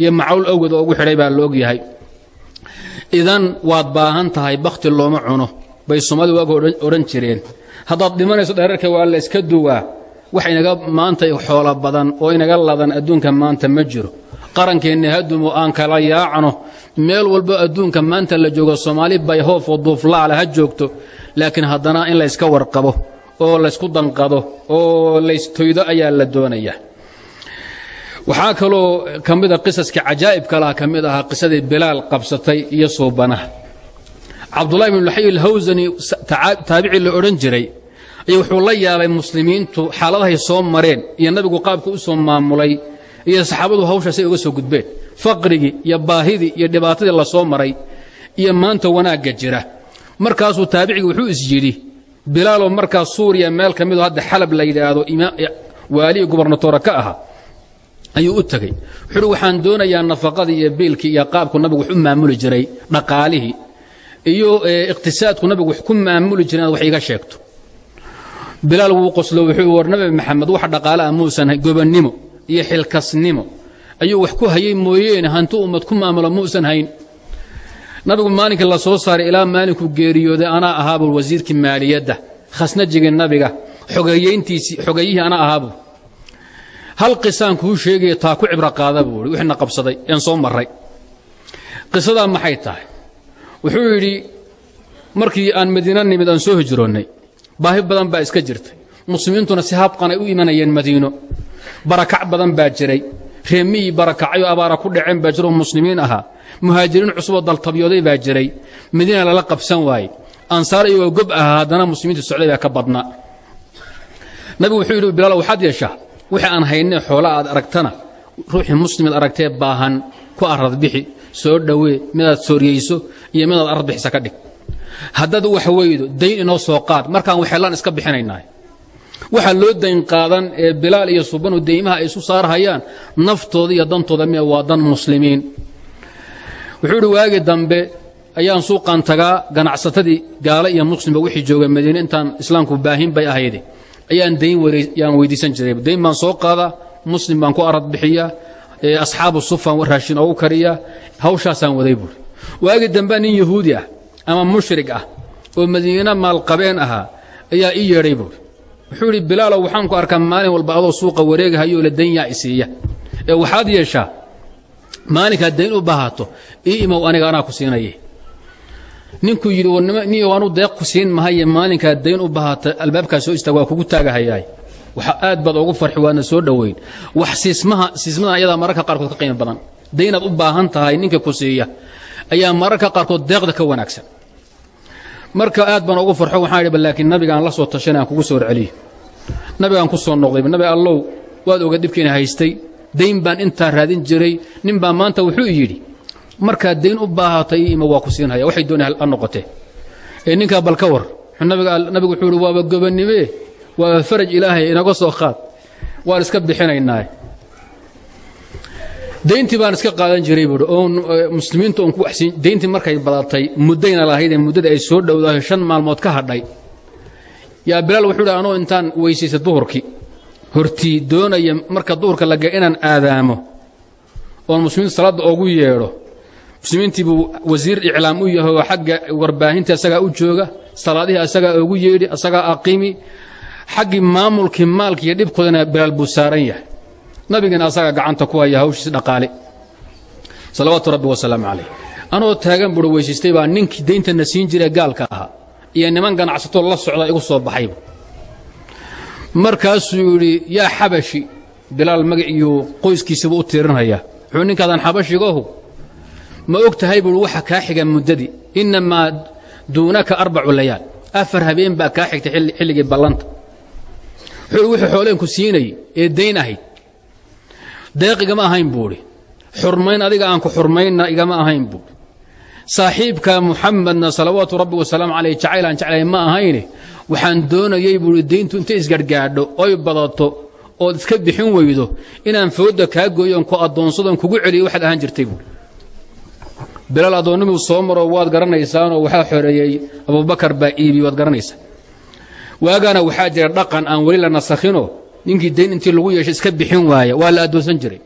iyo macawl awgeed oo ugu xidhay baa la og yahay idan waad baahan tahay bakhti looma cuno bay soomaalidu waaga odhan jireen haddaad dhimanayso dheerarka waa la iska duwaa wax inaga maanta xoolo badan oo inaga ladan adduunka maanta ma jiro. Qarankeenna hadumo aan kala yaacno meel walbo adduunka maanta la joogo soomaali bay hoofoo duuflaala ha joogto. Laakiin haddana in layska warqabo oo laysku danqado oo laystoydo ayaa la doonaya. Waxaa kaloo ka mida qisaska cajaa'ibka laha ka mid ahaa qisadii bilaal qabsatay iyo suubanaha cabdullahi bn laxay alhawsani taabicii la odhan jiray. Ayaa wuxuu la yaabay muslimiintu xaaladahay soo mareen iyo nabigu qaabka u soo maamulay iyo saxaabadu hawshaasay uga soo gudbeen. Faqrigii iyo baahidii iyo dhibaatadii la soo maray iyo maanta wanaagga jira. Markaasuu taabicigi wuxuu is yidhi bilaaloo markaas suuriya meel ka midoo hadda xalab la yidhaahdo waaliyi gubernatoora ka aha. Ayuu u tegey wuxuuhi waxaan doonayaa nafaqadii iyo biilkii iyo qaabku nabigu wax maamuli jiray dhaqaalihii iyo iqtisaadku nabigu wax ku maamuli inaad wax iiga sheegto. Bilaal wuu qoslo wuxuu war maxamed wax dhaqaale ah muusan gobannimo iyo xilkasnimo. Ayuu wax ku hayay mooyeene hanti ummad ku maamulo muusan hayn. Nabigu maalinkii la soo saaray ilaa maalinkuu geeriyooday anaa ahaabuu wasiirkii maaliyadda khasnajigii nabiga xogeeyeyntiisii xogeeyihii anaa ahaabuu. Hal qisaan kuu sheegaya taa ku cibro qaada buu wixna qabsaday een soo marray. Qisadaa maxay tahay wuxuu yidhi markii aan madiina nimid aan soo hijroonnay baahi badan baa iska jirtay. Muslimiintuna si habqanay u imanayeen madiino. Barakac badan baa jiray. Reemiyii barakacayoo abaara ku dhaceen baa jiroo muslimiin ahaa. Muhaajiriin cusuboo daltabyooday baa jiray. Madiina lala qabsan waaye ansaar iyagoo gob ahaa haddana muslimiinta socday baa ka badnaa. Nabigu wuxuu yidhi bilaal waxaad yeeshaa? Wixii aan haynay xoola aad aragtana ruuxii muslimaad aragtee baahan ku aradbixi soo dhowee midaad sooryayso iyo midaad aradbixisa ka dhig. Haddaad wax weydo dayn inoo soo qaad. Markaan waxeellaan iska bixinaynaa waxaa loo dayn qaadan ee bilaal iyo subanu deymaha ay isu saarhayaan naftooda iyo dantooda miya waa dan muslimiin. Wuxuu idhi waagii dambe ayaan suuqan tagaa ganacsatadii gaale iyo muslimba wixii jooga madiine intaan islaamku baahin bay ahayde ayaan dayn yaan weydiisan jiray. Dayn baan soo qaadaa muslim baan ku arad bixiyaa asxaabu sufan raashin oogu kariyaa hawshaasaan waday buuri waagii dambea nin yahuudi ah ama mushrig ah oo madiine maalqabeen ahaa ayaa ii yeedhay buuri wuxuu idhi bilaalow waxaan ku arkaa maalin walba adoo suuqa wareegahayoo la dayn yaa isiiya ee waxaad yeeshaa maalinkaad dayn u baahato ii imow aniga anaa ku siinaye ninkuu yidhi niyo anu deeq ku siin mahaye maalinkaad dayn u baahata albaabkaa soo istaag kugu taagahayaay waxa aad baad ugu farxi waadna soo dhoweyn. Wax siismadan ayadaa mararka qaarkood ka qiimo badan. Daynaad u baahan tahay ninka ku siiya. Ayaa mararka qaarkood deeqda ka wanaagsan. Marka aad baan ugu farxo waxaan idhi laakiin nabigaan la soo tashanay aan kugu soo warceliyo nabigaan ku soo noqday nabi allow waad oga dhibkiina haystay. Dayn baan intaa raadin jiray. Nin baa maanta wuxuu yidhi markaad dayn u baahatay ima waa ku siinhaya. Waxay doonay ha noqotee. Ee ninkaa bal ka war. Nabigu wuxuu ihi waaba gobannimee waaba faraj ilaahay inaga soo qaad. Waan iska bixinaynaa dayntii baan iska qaadan jiray buui oon muslimiinta oon ku waxsiin dayntii markay badatay muddayna lahayd ee muddada ay soo dhowdahay shan maalmood ka hadhay. Yaa bilaal wuxuu hi anoo intaan weysaystay duhurkii hortii doonaya marka duhurka laga inaan aadaamo. Oon muslimiinta salaadda oogu yeedho. Muslimiintii buu wasiir iclaam u yahay oo xagga warbaahinta asagaa u jooga salaadihii asagaa oogu yeedhi asagaa aqimi xaggii maamulkii maalki iyo dhibkoodana bilaal buu saaran yahay. Nabigana asagaa gacanta ku haya hawshiis dhaqaale. Salawaatu rabbi wasalaamu calayh. Anoo taagan buuhi weysaystay baa ninkii dayntana siin jiray gaalka ahaa. Iyo niman ganacsatoo la socda igu soo baxaybu markaasuu yidhi yaa xabashi bilaal magaciiyu qoyskiisaba u tiirinhayaa wuxuu ninkaadan xabashigahu ma og tahay waxa kaa xiga muddadii innamaa duunaka arbacu layaal. Afar habeen baa kaa xigtay xilligii ballanta wixii xooleenku siinayey ee dayn ahayd. Deeq igama ahayn buuhi xurmayn adiga aan ku xurmaynna igama ahayn buuhi saaxiibka muxamedna salawaatu rabbi wasalaamu calayh jacaylaan jeclay ma ahayne waxaan doonayey buuhi dayntu intay isgarhgaadho oy badato ood iska bixin weydo. Inaan foodda kaa gooyoon ku addoonsadoon kugu celiyo waxaad ahaan jirtay buui bilaal addoonnimuu soo maro waad garanaysaanoo waxaa xoreeyey abubakar baa iibiy waad garanaysaa waagaana waxaa jira dhaqan aan weli la nasakhinoo ninkii dayn intii lagu yeeshay iska bixin waaya waa la addoonsan jiray.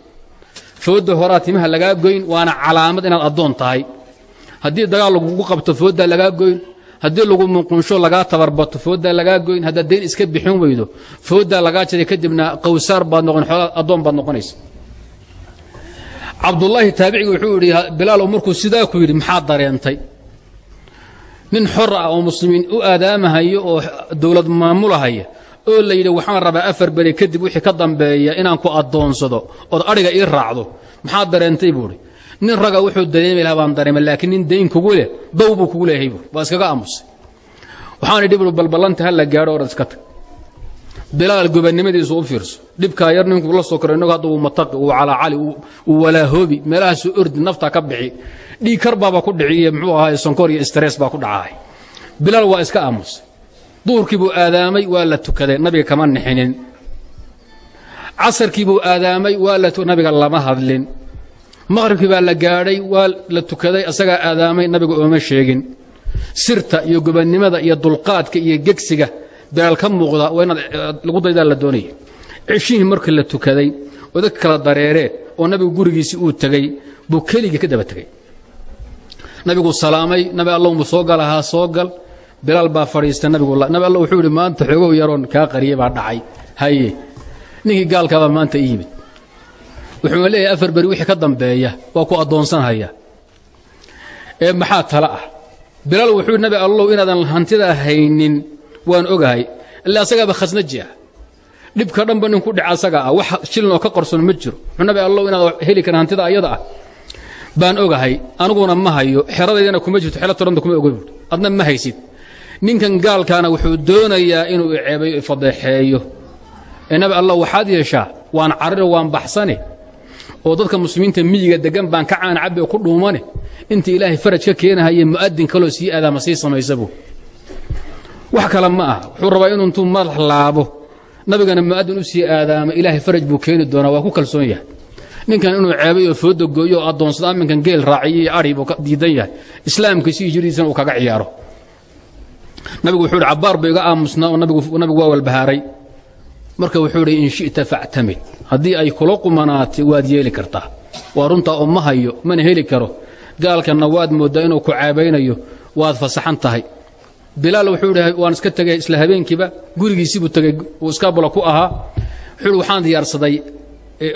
Foodda horaa timaha goyn waana calaamad inaad addoon tahay. Haddii dagaal lagugu qabto fooddaa lagaa goyn. Haddii lagu munqunsho lagaa tabarbato fooddaa lagaa goyn. Haddaad dayn iska bixin weydo fooddaa lagaa jiray kadibna qawsaar baad noqon xoolaa addoon baad noqonaysa. Cabdullaahi taabiciga wuxuu yidhi bilaalow markuu sidaa ku yidhi maxaa dareentay nin xor ah oo muslimiin u aadaamahaya oo dowlad maamulahaya oo la yidhi waxaan rabaa afar beri kadib wixii ka dambeeya inaan ku addoonsado ood adhiga ii raacdo. Maxaa dareentay buuhi nin raga wuxuu dareemi lahaa baan dareema laakiin nin dayn kugu leh dow kugu leeyahay buui waa iskaga aamusay. Waxaan idhi buui balballanta ha la gaadho orad iska tag. Bilaal gobannimadiisu u fiirso. Dhibkaa yar ninkuu la soo koro innagu hadda uu mataqi uu calaacali uu walaahoobi meelahaasuu ordi naftaa ka bixi dhiig ku dhiciye muxuu ahaay sonkor iyo stress baa ku dhacaay bilaal waa iska aamusay duhurkii buu aadaamay waa la tukaday. Nabiga kama nixinin. Casarkii buu aadaamay waa nabiga lama hadlin. Maqhribkii baa la gaadhay waa la tukaday asagaa aadaamay nabiga ooma sheegin. Sirta iyo gobannimada iyo dulqaadka iyo gegsiga bilaal ka muuqda waa inaad lagu daydaa la doonaya ceshihii markii la tukaday oo kala dareereen oo nabigu gurigiisii uu tegey buu keligii ka daba tegey nabigu salaamay nabi allahumuu soo galahaa soo gal. Bilaal baa fadhiistay nabigu nabi alla wuxuu yidhi maanta xoogow yaroon kaa qariyey baa dhacay. Haye ninkii gaalkaabaa maanta i yimid. Wuxuuna leeyahay afar beri wixii ka dambeeya waa ku addoonsanhaya. Ee maxaa tala ah? Bilaal wuxuu yidhi nabi allow inaadan hantida haynin waan ogahay. Illa asagaaba khasnaji ah dhibka dhanba nin ku dhica asaga ah. Wax shilnoo ka qorson ma jiro. Wuxuu nabi allow inaad heli karan hantida ayada ah baan ogahay aniguna ma hayo xeradaydana kuma jirto xero toranta kuma oga buuri adna ma haysid. Ninkan gaalkaana wuxuu doonayaa inuu iceebayo ifadeexeeyo ee nabi allah waxaad yeeshaa waan cariro waan baxsane oo dadka muslimiinta miyiga deggan baan ka caan cabbi oo ku dhuumane. Inta ilaahay faraj ka keenahaye mu'adin kaloo sii aadaama sii samaysa buu. Wax kale ma aha. Wuxuu rabaa inuu intuu madax laabo. Nabigana mu'adin u sii aadaama ilaahay faraj buu keeni doonaa waa ku kalsoon yahay ninkan inuu ceebay oo fooda gooyo oo addoonsado aminkan geel raaciyo iyo adhi buu diidan yahay. Islaamkiisi iyo jiridiisana uu kaga ciyaaro. Nabigu wuxuu hi cabbaar buu aamusnaa oo nabigu waa walbahaaray. Marka wuxuu hi in shi'ta factamid haddii ay kula qumanaatay waad yeeli kartaa. Waa runtaa oo ma hayo mana heli karo. Gaalkanna waad mooddaa inuu ku caabaynayo waad fasaxan tahay. Bilaal wuxuu idhi waan iska tegay isla habeenkiiba gurigiisiibuu tegey uu iskaabula ku ahaa. Wuxuu waxaan diyaarsaday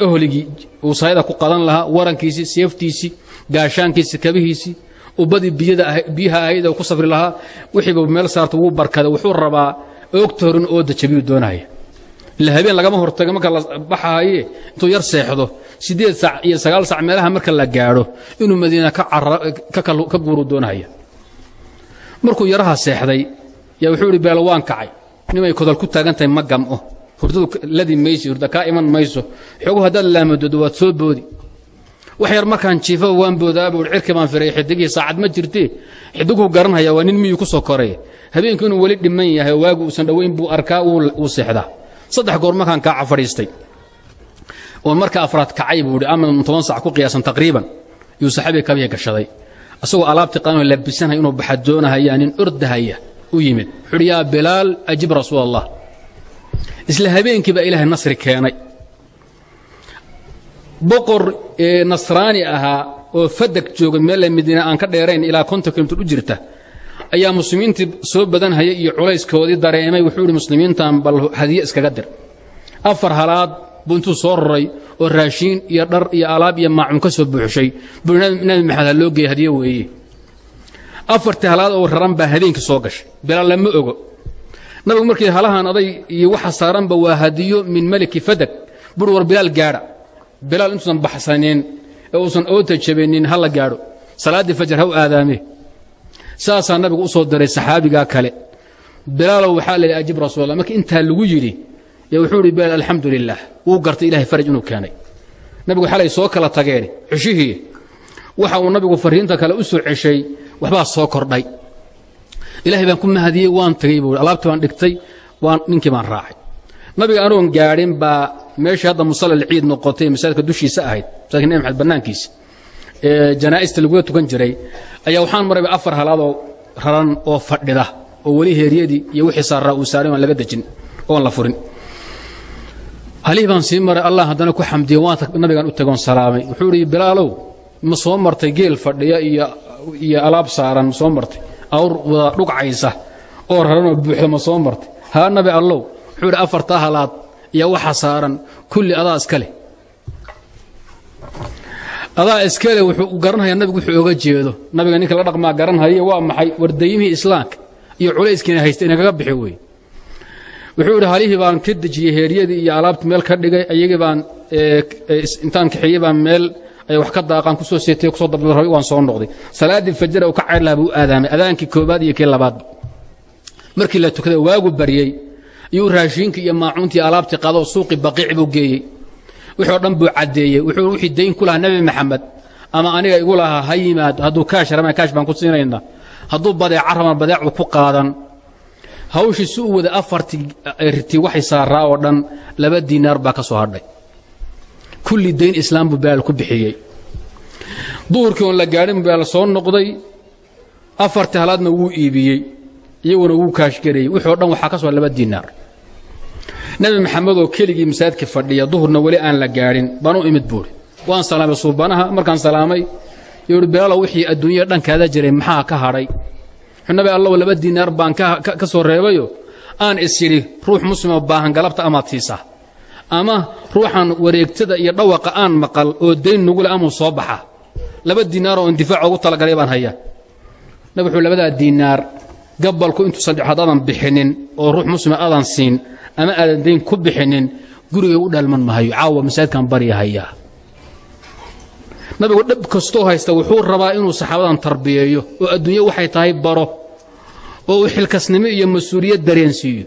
ohligii uu ku qadan lahaa warankiisii seeftiisii gaashaankiisii kabihiisii ubbadii biyaha ahayd ku safri lahaa wixiiba meel saarta wuu barkaday wuxuu rabaa oogta hor in ooda ila habeen lagama hortaga marka la baxahaye intuu yar seexdo siddeed sac iyo sagaal sac meelaha marka la gaadho inuu madiina ka guuru doonaya markuu yaraha seexday yaa wuxuu idhi beel waan kacay nimay kodol ku taagan tahay ma hurdadu ladi mayso hurda kaa iman mayso xoogu haddaad laamadodo waad soo boodi. Wax yar markaan jiifaba waan boodaa buu cirki baan firay xidigii saacad ma jirtee? Xidiguu garanhaya waa nin miyuu ku soo koray? Habeenku inuu weli dhiman yahay waagu uusan dhowayn buu arkaa wuu seexdaa. Saddex goor markaan kaaca fadhiistay oo marka afraad kacay buu ama toban sac ku qiyaasan taqriiban. Yuu saxaabiga kabiya gashaday. Asagoo alaabtii qaanoo labisanaya inuu baxa doonahaya nin ordahaya u yimid. Wuxuu uhi yaa bilaal ajib rasuul isla habeenkii baa ilaahay nasri keenay. Boqor nasraani ahaa oo fadag jooga meel madiina aan ka dheerayn ilaa konton kilomitr u jirta ayaa muslimiintii soo badanhaya iyo culayskoodii dareemay. Wuxuu ihi muslimiintan bal hadiye iskaga dir. Afar halaad buu intuu soo raray oo raashiin iyo dhar iyo alaab iyo maacun ka soo buuxshay. Buu nabi maxamed ha loo geeyey hadiye weeye afartii halaad oo raran baa habeenkii soo gashay. Bilaal lama ogo nabigu markii halahan aday iyo waxa saaranba waa hadiyo min meliki fadag bur war bilaal gaadha. Bilaal intuusan baxsanin ee uusan oota jabinin ha la gaadho. Salaaddii fajar ha u aadaame. Saasaa nabigu u soo diray saxaabigaa kale. Bilaalow waxaa la yidhi ajib rasuulallah markii intaa lagu yidhi? Yaa wuxuu idhi bilaal alxamdu lilah wuu ilahay faraj inuu keenay. Nabigu xalay soo kala tageen xushihii. Waxa uu nabigu fariinta kale u soo ceshay waxbaa soo kordhay ilaahay baan ku mahadiyey waan tagay buu alaabtii baan dhigtay waan ninkii baan raacay. Nabiga anoon gaadhin baa meeshii hadda musallal ciid noqotay masaajidka dushiisa ahayd. Masaajidka nabi maxamed bannaankiisa ee janaa'ista lagula tukan jiray. Ayaa waxaan marayba afar halaadoo raran oo fadhida oo weli heeryadii iyo wixii saaraa uu saaray aan laga dejin oon la furin. Halihii baan sii maray allah haddana ku xamdiyey waan nabigaan u tagoon salaamay. Wuxuu idhi bilaalow ma soo martay geel fadhiya iyo iyo alaab saaran ma soo martay awr wada dhugcaysa oo raranoo buuxda ma soo martay. Haa nabi allow wuxuu idhi halaad iyo waxa saaran kulli adaa iska leh. Adaa iska leh wuxuu garanhayaa nabigu wuxuu oga jeedo. Nabiga ninka la dhaqmaa garanhaya waa maxay wardayimihii islaamka iyo culayskiina haysta inagaga bixi wey wuxuu idhi halihii baan ka dejiyey heeryadii iyo alaabti meel ka dhigay ayagii baan intaan kaxeeyey baan meel ay wax ka daaqaan ku soo seetay ku soo dabdabay waan soo noqday. Salaaddii fajara uu ka cayr lahaa buu aadaamay. Adaankii koobaad iyo kii labaadba markii la tukaday waagu baryey. Iyuu raashiinkii iyo maacuuntii alaabtii qaadoo suuqii baqiic buu geeyey. Wixii oo dhan buu caddeeyey. Wuxuu wixii dayn ku lahaa nebi maxamed. Ama aniga igu lahaa ha yimaado hadduu kaash rama kaash baan ku siinaynaa. Hadduu badeeca raban badeecu ku qaadan. Hawshii si u wada afartii riti waxay saaraa oo dhan laba diinaar baa ka soo hadhay kulli dayn islaam buu bilaal ku bixiyey. Duhurkii oon la gaadhin bilaal soo noqday. Afartii halaadna wuu iibiyey iyaguna wuu kaashgareeyey o dhan waxaa ka soo laba diinaar nebi maxamed oo keligii masaajidka fadhiya duhurna weli aan la gaadhin baan u imid buuri waan salaamay suubanaha markaan salaamay yuuhi bilaalow wixii adduunyada dhankaada jiray maxaa ka hadhay nabi allow laba diinaar baan ka soo reebayo. Aan is yidhi ruux muslimoo baahan galabta amaad ama ruuxan wareegtada iyo dhawaqa aan maqal oo dayn nugule amuu soo baxa. Laba diinaar oo indifaac ugu talagalay baan hayaa. Nabi wuxuu labadaa diinaar gabalku intuusan dhexood aadan bixinin oo ruux muslima aadan siin ama aadan dayn ku bixinin gurigay u dhalman mahayo caawa masaajidkan barya hayaa. Nabigu dhab kastoo haysta wuxuu rabaa inuu saxaabadan tarbiyeeyo oo adduunyo waxay tahay baro oo uu xilkasnimo iyo mas'uuliyad dareensiiyo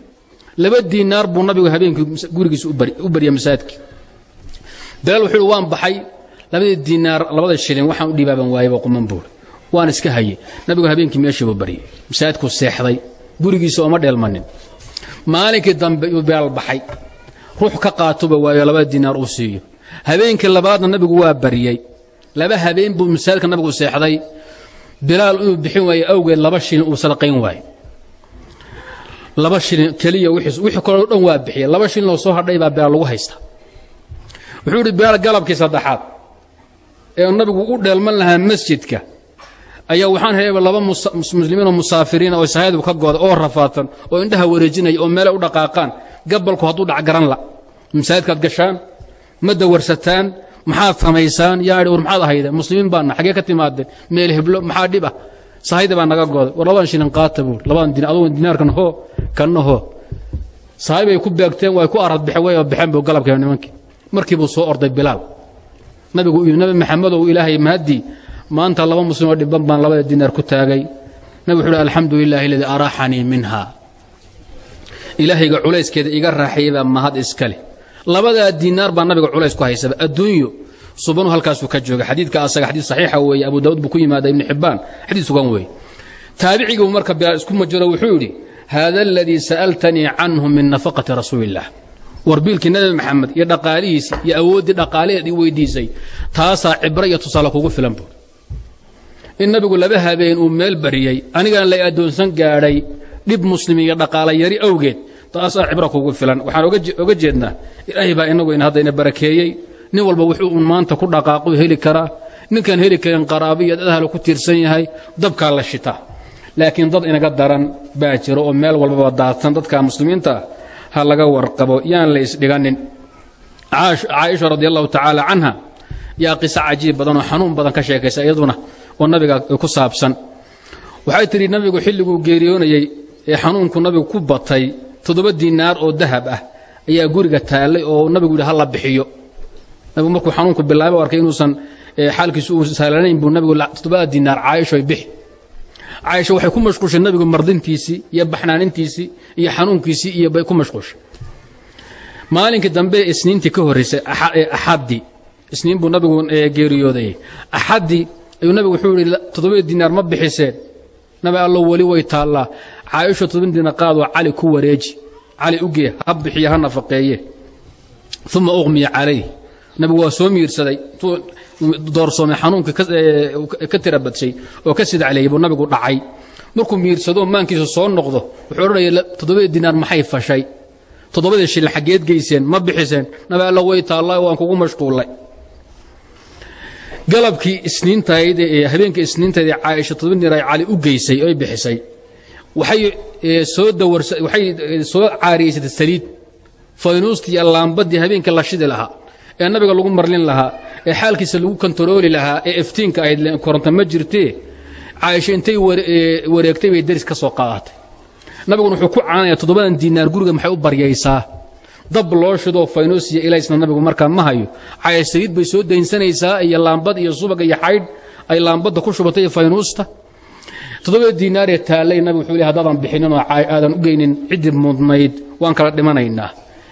laba diinaar buu nabigu habeenkii gurigiisa u barya masaajidkii. Bilaal wuxuu waan baxay labadii diinaar labada shilin waxaan u dhibaaban waayaba quman buuri waan iska haye nabigu habeenkii meeshiibuu baryay masaajidkuu seexday gurigiisa ooma dheelmanin. Maalinkii dambe yuu bilaal baxay. Ruux ka qaatuba waayo labada diinaar uu siiyo. Habeenkii labaadna nabigu waa baryey laba habeen buu masaajidka nabigu seexday. Bilaal inuu bixin waaye awgeed laba shilin uu sadaqayn waaye laba shilin keliya wixii kaloo dhan waa bixiyey. Laba shilin oo soo hadhay baa bilaal lagu haysta wuxuu idhi bilaal galabkii saddexaad ee nabigu u dheelman lahaa masjidka ayaa waxaan hayaba laba muslimiinoo musaafiriina oo sahaydu ka gooda oo rafaatan oo indhaha wareejinaya oo meele u dhaqaaqaan. Gabalku hadduu dhac garan la masaajidkaad gashaan? Ma dawarsataan? Maxaad samaysaan? Yaa war maxaad ahayde muslimiin baana xagee ka timaadeen? Meel heblo maxaa dhib ah sahayda baa naga gooday war labadan shilin qaata buur labadan diin adugu dinaarkan hoo kanna hoo. Sahay ku beegteen way ku arad baxeen way baxeen buu galabkeen nimankii. Markii buu soo orday bilaal. Nabigu nabi maxamedow ilaahay mahadii maanta laba muslimoo dhibban baan labada dinaar ku taagay. Nabi wuxuu uhi alxamdu lilaahi aladii araaxanii minha. Ilaahayga culayskeeda iga raaxayey baa mahad iska leh. Labadaa diinaar nabiga culays ku haysaba. Adduunyo subanu halkaasuu ka jooga. Xadiidka asaga xadiid saxiixa weeye abu daawud buu ku yimaada ibnu xibbaan. Xadiid sugan weeye. Taabicigu marka bilaal isku majiro wuxuu yidhi haada aladii sa'altanii canhu min nafaqati rasuuli illah warbiilkii nabi maxamed iyo dhaqaalihiisii iyo awooddii dhaqaalaheedii weydiisay taasaa cibro iyo tusaale kugu filan buur in nabigu laba habeen uu meel bariyey anigana la addoonsan gaadhay dhib muslim iyo dhaqaala yari awgeed taasaa cibro kugu filan. Waxaan oga jeednaa ilaahay baa inagu in haddayna barakeeyey nin walba wuxuu un maanta ku dhaqaaqu heli karaa. Ninkaan heli karin qaraabi iyo dadahalo ku tiirsan yahay dabkaa la shita. Laakiin dad inaga daran baa jiro oo meel walbaba daadsan dadka muslimiinta ha laga warqabo yaan la isdhiganin. Caaisha radi allahu tacaala canha yaa qiso cajiib badan oo xanuun badan ka sheekaysa iyaduna oo nabiga ku saabsan. Waxay tidhi nabigu xilliguu geeriyoonayey ee xanuunku nabigu ku batay toddoba diinaar oo dahab ah ayaa guriga taallay oo nabigu yidhi ha la bixiyo nabigu markuu xanuunku bilaabay arkay inuusan xaalkiisu uusan sahlanayn buu nabigu toddobada diinaar caayishoy bixi. Caaisha waxay ku mashquushay nabigu mardintiisii iyo baxnaanintiisii iyo xanuunkiisii iyo bay ku mashquushay. Maalinkii dambe isniintii ka horraysay axaddii isniin buu nabigu geeriyoodayey axaddii ayuu nabigu wuxuu yidhi toddoba diinaar ma bixiseen nabi allo weli way taallaa. Caaisho toddoba diinaar qaadoo cali ku wareeji cali ugee ha bixiya ha nafaqeeye. Uma uqmiya calayh nabigu waa soo miirsaday. Intuu doorsoomay xanuunka ka tira badshay oo ka sidacleeyey buu nabigu dhacay. Markuu miirsadoo maankiisa soo noqdo wuxuu odhanaya toddobadii dinaar maxay fashay? Toddobadii shilin xaggeed geyseen ma bixiseen. Nabi alla way taallaa waan kugu mashquullay. Galabkii isniintayd ee habeenkii isniintayd ee caaisha toddoba dinaar ay cali u geysay oy bixisay. Waxay soo dawarsa waxay soo caariyeysatay saliid. Faynuustii iyo laambadii habeenkii la shidi lahaa ee nabiga lagu marlin lahaa ee xaalkiisa lagu kontarooli lahaa ee iftiinka ahayd koronto ma jirtee? Caaisha intay wareegtay bay deris ka soo qaadatay. Nabiguna wuxuu ku caanaya toddobadan diinaar guriga maxay u baryaysaa? Dab loo shidoo faynuus iyo ilaysna nabigu markaa ma hayo. Caaisha saliid bay soo daynsanaysaa iyo laambad iyo subag iyo xaydh ay laambadda ku shubatay iyo faynuusta toddobada diinaaree taallay nabigu wuxuu le haddaadan bixinin oo aadan u geynin ciddii mudnayd waan kala dhimanaynaa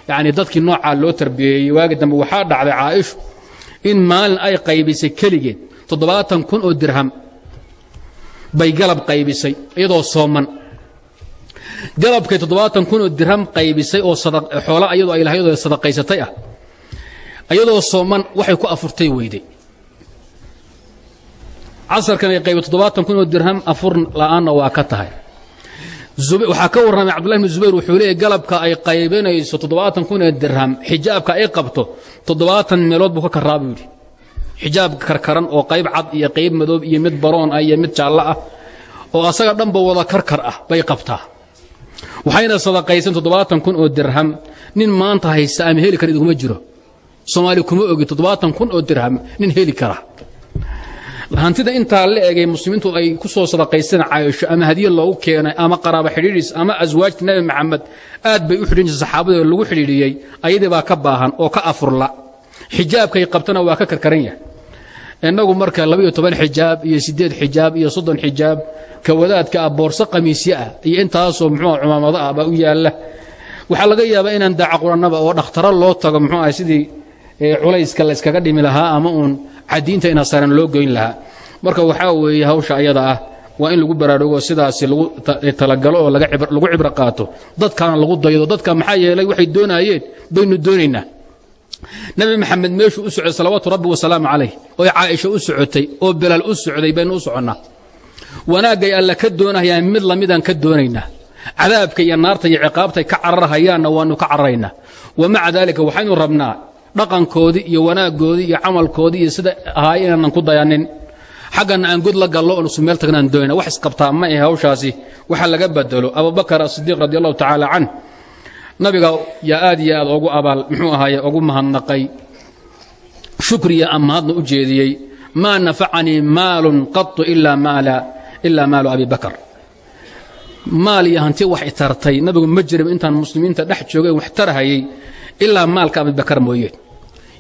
yacnii dadkii noocaa loo tarbiyeeyey waagi dambe waxaa dhacday caaishu in maalin ay qaybisay keligeed toddobaatan kun oo dirham bay galab qaybisay iyadoo sooman. Galabkay toddobaatan kun oo dirham qaybisay oo xoola iyadoo ay lahaydoo sadaqaysatay ah iyadoo sooman waxay ku afurtay weyday. Casarkan ay qaybi toddobaatan kun oo dirham afur la'aanna waa ka tahay waxaa ka warramay cabdullahi bn zubayr wuxuu leeyay galabka ay qaybinayso toddobaatan kun ee dirham xijaabka ay qabto toddobaatan meelood buu ka karaa buu xijaab karkaran oo qayb cad iyo qayb madoob iyo mid baroon ah iyo mid jaallo ah oo asaga dhanba wada karkar ah bay qabtaa. Waxayna sadaqaysan toddobaatan kun oo dirham. Nin maanta haysta ama heli kara iduguma jiro. Soomaali kuma ogi toddobaatan kun oo dirham nin heli kara hantida intaa la egay muslimiintu ay ku soo sadaqaysteen caaisho ama hadiye loogu keenay ama qaraabo xidhiidhiis ama aswaajta nebi maxamed aad bay u xidhiidhisa saxaabadoo lagu xidhiidhiyey ayadii baa ka baahan oo ka afurla. Xijaabkay qabtana waa ka karkaran yahay. Innagu marka labaiyo toban xijaab iyo siddeed xijaab iyo soddon xijaab ka wadaadka ah boorso qamiisyo ah iyo intaasoo muxuu cumaamado ah baa u yaalla. Waxaa laga yaabaa inaan daaca qurannaba oo dhakhtaro loo tago muxuu ah sidii culayska la yskaga dhimi lahaa ama uun cadiinta ina saran loo goyn lahaa. Marka waxaa weeye hawsha ayada ah waa in lagu baraarugo sidaasi lagu talagalo oo lagu cibro qaato. Dadkaana lagu daydo. Dadka maxaa yeelay waxay doonaayeen baynu doonaynaa nabi maxamed meeshuu u socday salawaatu rabbi wasalaamu calayh oo caaisha u socotay oo bilaal u socday baynu u soconnaa. Wanaaggay alla ka doonayaan mid lamidaan ka doonaynaa cadaabka iyo naarta iyo ciqaabtay ka cararhayaanna waannu ka cararaynaa wa maca daalika waxaynu rabnaa dhaqankoodii iyo wanaaggoodii iyo camalkoodii iyo sida ahaay inaanan ku dayanin. Xaggana aan god la gallo oon isu meel tagnaan doonayna wax isqabtaa ma ahe hawshaasi. Waxa laga bedelo abubakar asidiiq radi allahu tacaala canh nabiga yaa aad iyo aad ogu abaal muxuu ahaaye ogu mahadnaqay. Shukriya amahadna u jeediyey. Maa nafacanii maalun qatu ilaa maalu abi bakar. Maal iyo hanti wax itartay nabigu ma jirin intaan muslimiinta dhex joogay wax tarhayay ilaa maalka abubakar mooye.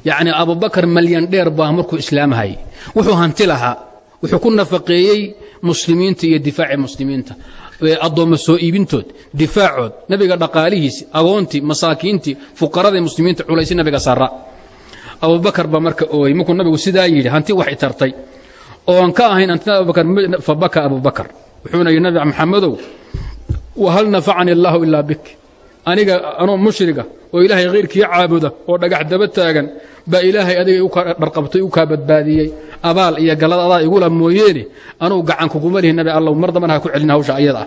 Yacnii abubakar malyan dheer baa markuu islaamahayay wuxuu hanti lahaa. Wuxuu ku nafaqeeyey muslimiinta iyo difaaci muslimiinta. Addoommo soo iibintood difaacood nabiga dhaqaalihiisi agoontii masaakiintii fuqaradii muslimiinta culaysi nabiga sarra abubakar baa marka ooyey. Markuu nabigu sidaa yidhi hanti wax itartay oon ka ahayn hantida abubakar fa baka abubakar. Wuxuuna yidhi nabi maxamedow wahal nafacani allaahu ilaa bik aniga anoo mushriga oo ilaahay khayrkii caabuda oo dhagax daba taagan baa ilaahay adigay dharqabtay u kaa badbaadiyey. Abaal iyo gallad adaa igula mooyeene anugu gacan kuguma lihi nabi allow mar dambana ha ku celin hawsha ayada.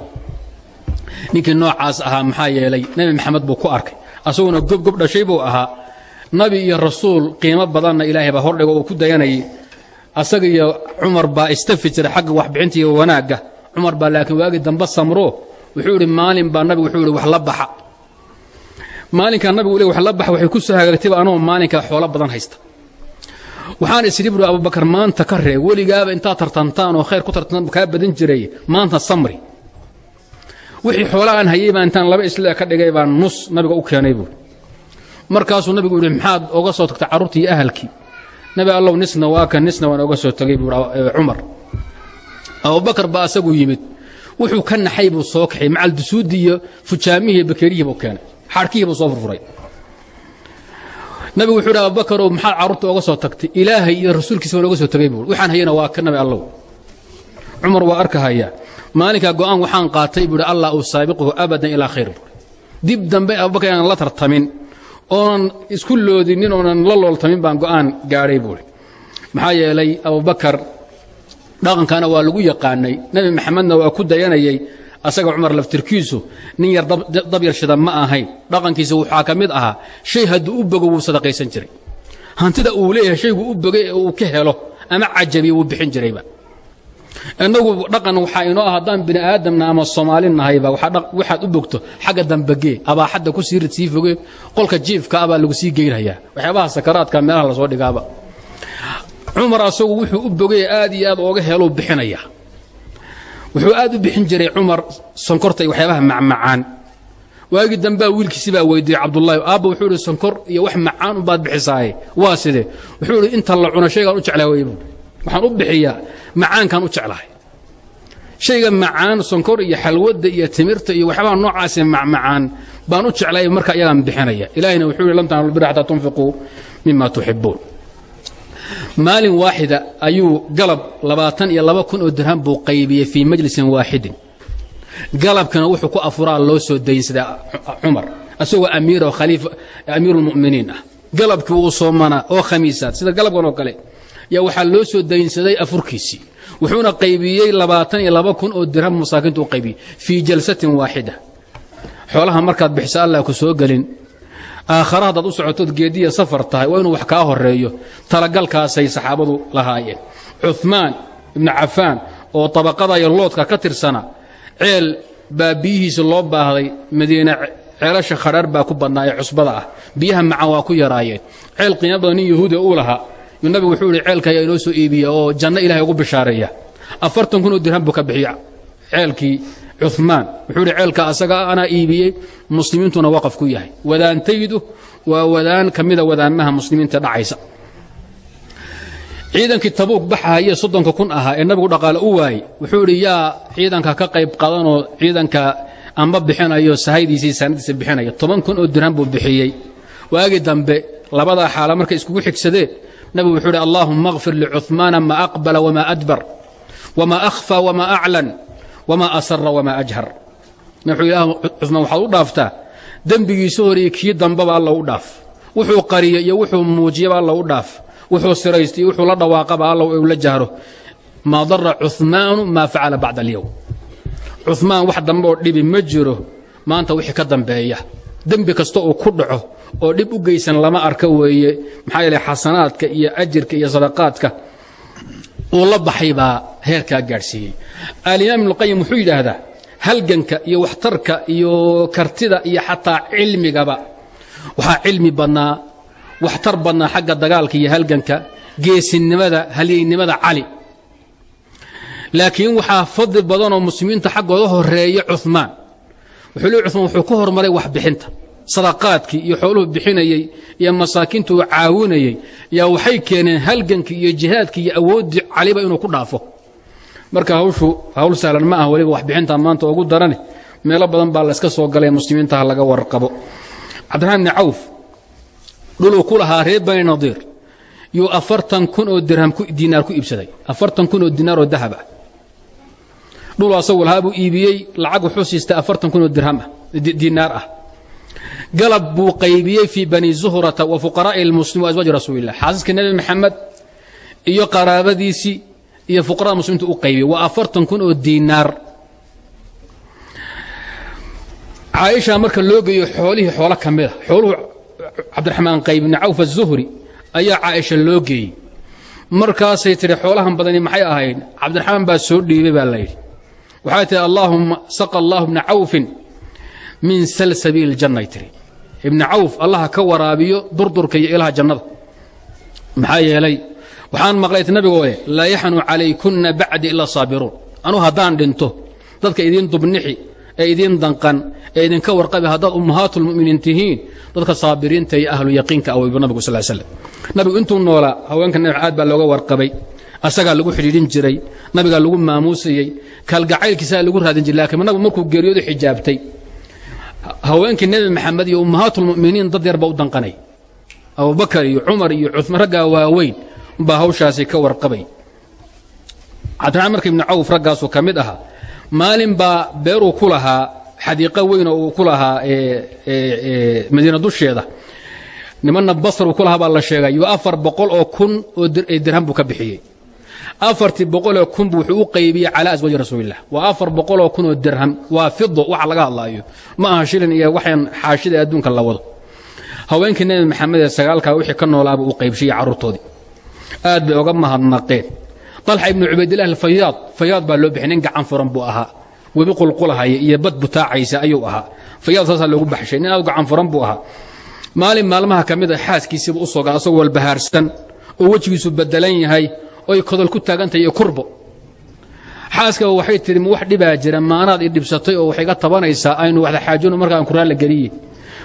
Ninkii noocaas ahaa maxaa yeelay nebi maxamed buu ku arkay. Asaguna gobgob dhashay buu ahaa. Nabi iyo rasuul qiimo badanna ilaahay baa hordhigo oo ku dayanayay. Asaga iyo cumar baa istafi jiray xagga waxbixinta iyo wanaagga. Cumar baa laakiin waagi dambe samro. Wuxuu idhi maalin baa nabigu wuxuu ihi wax la baxa maalinkaa nabigu le wax la baxa waxay ku soo hagaagtayba anoo maalinkaa xoolo badan haysta. Waxaan isidhi buhi abubakar maanta ka reeg weligaaba intaad tartantaan oo khayr ku tartantaan kaa badan jiray maanta samri. Wixii xoola aan hayay baa laba islee ka dhigay baa nus nabiga u keenay buuri markaasuu nabigu yidhi maxaad oga soo tagtay carruurtii ahalkii? Nabi allow nisna waa kan nisna waan oga soo tagay buuri cumar. Abubakar baa asagu yimid. Wuxuu ka naxay buu soo kaxay macal dusuuddii iyo fujaamihii bakeerihii buu keenay xaadhkihii buu soo furfuray. Nabigu wuxuu yidhi abubakarow maxaad carruurta oga soo tagtay? Ilaahay iyo rasuulkiisa waan oga soo tagay buuri waxaan hayana waa ka nabi allow cumar waa arkahaya maalinkaa go'aan waxaan qaatay buuhi allah uu saabiquhu abadan ilaa khayr. Buuri dib dambe abubakar inaan la tartamin. Oonan isku loodinin oonan la looltamin baan go'aan gaadhay buuri maxaa yeelay abubakar dhaqankaana waa lagu yaqaanay. Nebi maxamedna waa ku dayanayay asaga cumar laftirkiisu nin yar dab yar shida ma ahayn dhaqankiisa waxaa ka mid ahaa shay hadduu u bogo wuu sadaqaysan jiray. Hantida uu leeyahay shaygu u bogay uu ka helo ama cajabiya wuu bixin jirayba. Innagu dhaqan waxaa inoo ah bini aadamna ama soomaali nahayba waxaad u bogto xagga dambegee abaaxadda ku sii rid sii foge qolka jiifka abaa lagu sii geynhayaa. Waxyaabaha sakaraadka meelaha la soo dhigaaba cumar asagu wuxuu u bogay aad iyo aad ooga helou bixinaya wuxuu aad u bixin jiray cumar sonkorta iyo waxyaabaha macmacaan. Waagii dambea wiilkiisi baa weydiiyey cabdullaahi aabba wuxuu ihi sonkor iyo wax macaan unbaad bixisaaye. Waa sidee wuxuu ihi inta la cuno shaygaan u jeclaa wey buui waxaan u bixiyaa macaankaan u jeclahay. Shayga macaan sonkor iyo xalwadda iyo timirta iyo waxyaabaha noocaase macmacaan baan u jeclay marka iyagaan bixinaya. Ilaahina wuxuu yihi lam tanaalu lbira xataa tunfiquu mima tuxibuun maalin waaxida ayuu galab labaatan iyo laba kun oo dirham buu qaybiyey fii majlisin waaxidin. Galabkana wuxuu ku afuraa loo soo daynsaday cumar isagoo amiir oo khaliifa amiiruulmu'miniin ah. Galabkii uu soomanaa oo khamiisaad sida galabkan oo kale. Yaa waxaa loo soo daynsaday afurkiisii wuxuuna qaybiyey labaatan iyo laba kun oo dirham masaakiintu u qaybiyey fii jalsatin waaxida. Xoolaha markaad bixiso allah ku soo gelin aakhara haddaad u socotood geediya safar tahay waa inuu wax kaa horeeyo talagalkaasay saxaabadu lahaayeen cumaan ibnu cafaan oo tabaqada iyo loodka ka tirsana ceel baa biyihiisa loo baahday madiine ceelasha khadhaar baa ku badnaa ee cusbada ah. Biyaha macan waa ku yaraayeen. Ceel qiimo badan nin yahuudia uu lahaa yuu nabigu wuxuu ihi ceelka ayaa inoo soo iibiya oo janno ilahay ugu bishaareeya afartan kun oo dirham buu ka bixiya ceelkii cumaan wuxuu ceelka asaga anaa iibiyey muslimiintuna waqaf ku yahay. Wadaantaydu waa wadaan ka mida wadaannaha muslimiinta dhacaysa. Ciidankii tabuuk baxahayee soddonka kun ahaa ee nabigu dhaqaale u waayey wuxuu idhi yaa ciidanka ka qayb qadanoo ciidanka amba bixinayo sahaydiisii saanadiisa bixinaya toban kun oo dirham buu bixiyey. Waagii dambe labadaa xaala markay iskugu xigsadeen nabigu wuxuu idhi allaahuma akfir licumaana ma aqbala wama adbar wma akhfى wma aclan wma asara wma ajhar. Wuxuu ilaah cumaan waxaad u dhaaftaa. Dembigiisa hor iyo kii dambaba alla u dhaaf. Wuxuu qariya iyo wuxuu muujiyaba alla u dhaaf. Wuxuu siraysta iyo wuxuu la dhawaaqaba alla u la jahro maa dara cumaanu maa facala bacda alyowm cumaan wax dambe oo dhibi ma jiro maanta wixii ka dambeeya. Dembi kasta uu ku dhaco oo dhib u geysan lama arka weeye. Maxaa yeele xasanaadka iyo ajirka iyo sadaqaadka uu la baxay baa heerkaa gaadhsiiyey. Alimaam ibnuqayim wuxuu yidhaahdaa halganka iyo waxtarka iyo kartida iyo xataa cilmigaba waxaa cilmi badnaa waxtar badnaa xagga dagaalka iyo halganka geesinimada halyeynimada cali. Laakiin waxaa fadli badanoo muslimiinta xaggooda horreeya cumaan wuxuu leey cumaan wuxuu ku hormaray waxbixinta sadaqaadkii iyo xooluhu bixinayey iyo masaakiintu uu caawinayey yaa waxay keeneen halgankii iyo jihaadkii iyo awooddii caliba inuu ku dhaafo. Marka hawshu hawl sahlan ma ah weliba waxbixinta maanta ugu darane meelo badan baa layska soo galay muslimiintaha laga warqabo. Cabdiraxmaan bni cawf dhuluu ku lahaa reer bani nadiir yuu afartan kun oo dirham diinaar ku iibsaday. Afartan kun oo diinaar oo dahab ah. Dhulu asagu lahaa buu iibiyey lacag wuxuu siistay afartan kun oo dirham ah diinaar ah galab buu qaybiyey fii bani zuhrata wa fuqaraa'i اlmuslimiin waaswaaji rasuulilah xaasaska nebi maxamed iyo qaraabadiisii iyo fuqarada muslimiinta u qaybiyey. Waa afartan kun oo diinaar. Caaisha marka loo geeyo xoolihii xoolo ka mid a xooluhu cabdiraxmaan qayb bni cawf aلzuhri ayaa caaisha loo geeyey. Markaasay tidhi xoolahan badani maxay ahayd cabdiraxmaan baa soo dhiibay baa layidhi waxay tihi allaahumma saqa allahu bna cawfin min salsabiil jannay tihi ibni cawf allaha ka waraabiyo durdurka iyo ilaha jannada. Maxaa yeelay waxaan maqlay nabigoo leh laa yaxnu calaykunna bacdi ila saabiruun. Anuu haddaan dhinto dadka idiin dubnixi ee idiin danqan ee idinka warqabi haddaad ummahaatulmu'miniin tihiin dadka saabiriinta iyo ahlu yaqiinka aweybu nabigu sal slam nabigu intuu noolaa haweenka nabi aad baa looga warqabay asagaa lagu xidhiidhin jiray nabigaa lagu maamuusayey kalgacaylkiisaa lagu raadin jiray lakiin nabigu markuu geeriyoodu xijaabtay haweenkii nebi maxamed iyo ummahaatulmu'miniin dad yar baa u danqanay. Abubakar iyo cumar iyo cumaan raggaa waaweyn baa hawshaasi ka warqabay. Cabdiraxmaan marka ibnu cawf raggaasuu ka mid ahaa maalin baa beeruu ku lahaa xadiiqo weyn oo uu ku lahaa madiina dusheeda. Nimanna basr uu ku lahaa baa la sheegay iyo afar boqol oo kun oo dirham buu ka bixiyey afartii boqoloo kun buu u qaybiyey calaa aswaaji rasuulillah waa afar boqoloo kun oo dirham. Waa fido waxa laga hadlaayo. Ma aha shilin iyo waxaan xaashida adduunka la wado. Haweenkii nebi maxamed ee sagaalkaa wixii ka noolaaba uu qaybshiyey carruurtoodii aad bay oga mahadnaqeen. Dalxa ibnu cubaydilah alfayaad fayaad baa loo bixiyay gacan furan buu ahaa. Webi qulqulahaya iyo bad butaacaysa ayuu ahaa. Fayaad saasaa loogu baxshay nin aad gacan furan buu ahaa. Maalin maalmaha ka mid a xaaskiisiiba u sogaa asagoo walbahaarsan oo wejigiisu bedelan yahay oy kodol ku taagantahay iyo kurbo. Xaaskaba waxay tihi ma wax dhibaa jira maanaad i dhibsatay oo waxay ga tabanaysaa aynu waxda xaajoonu markaan kuraan la geliye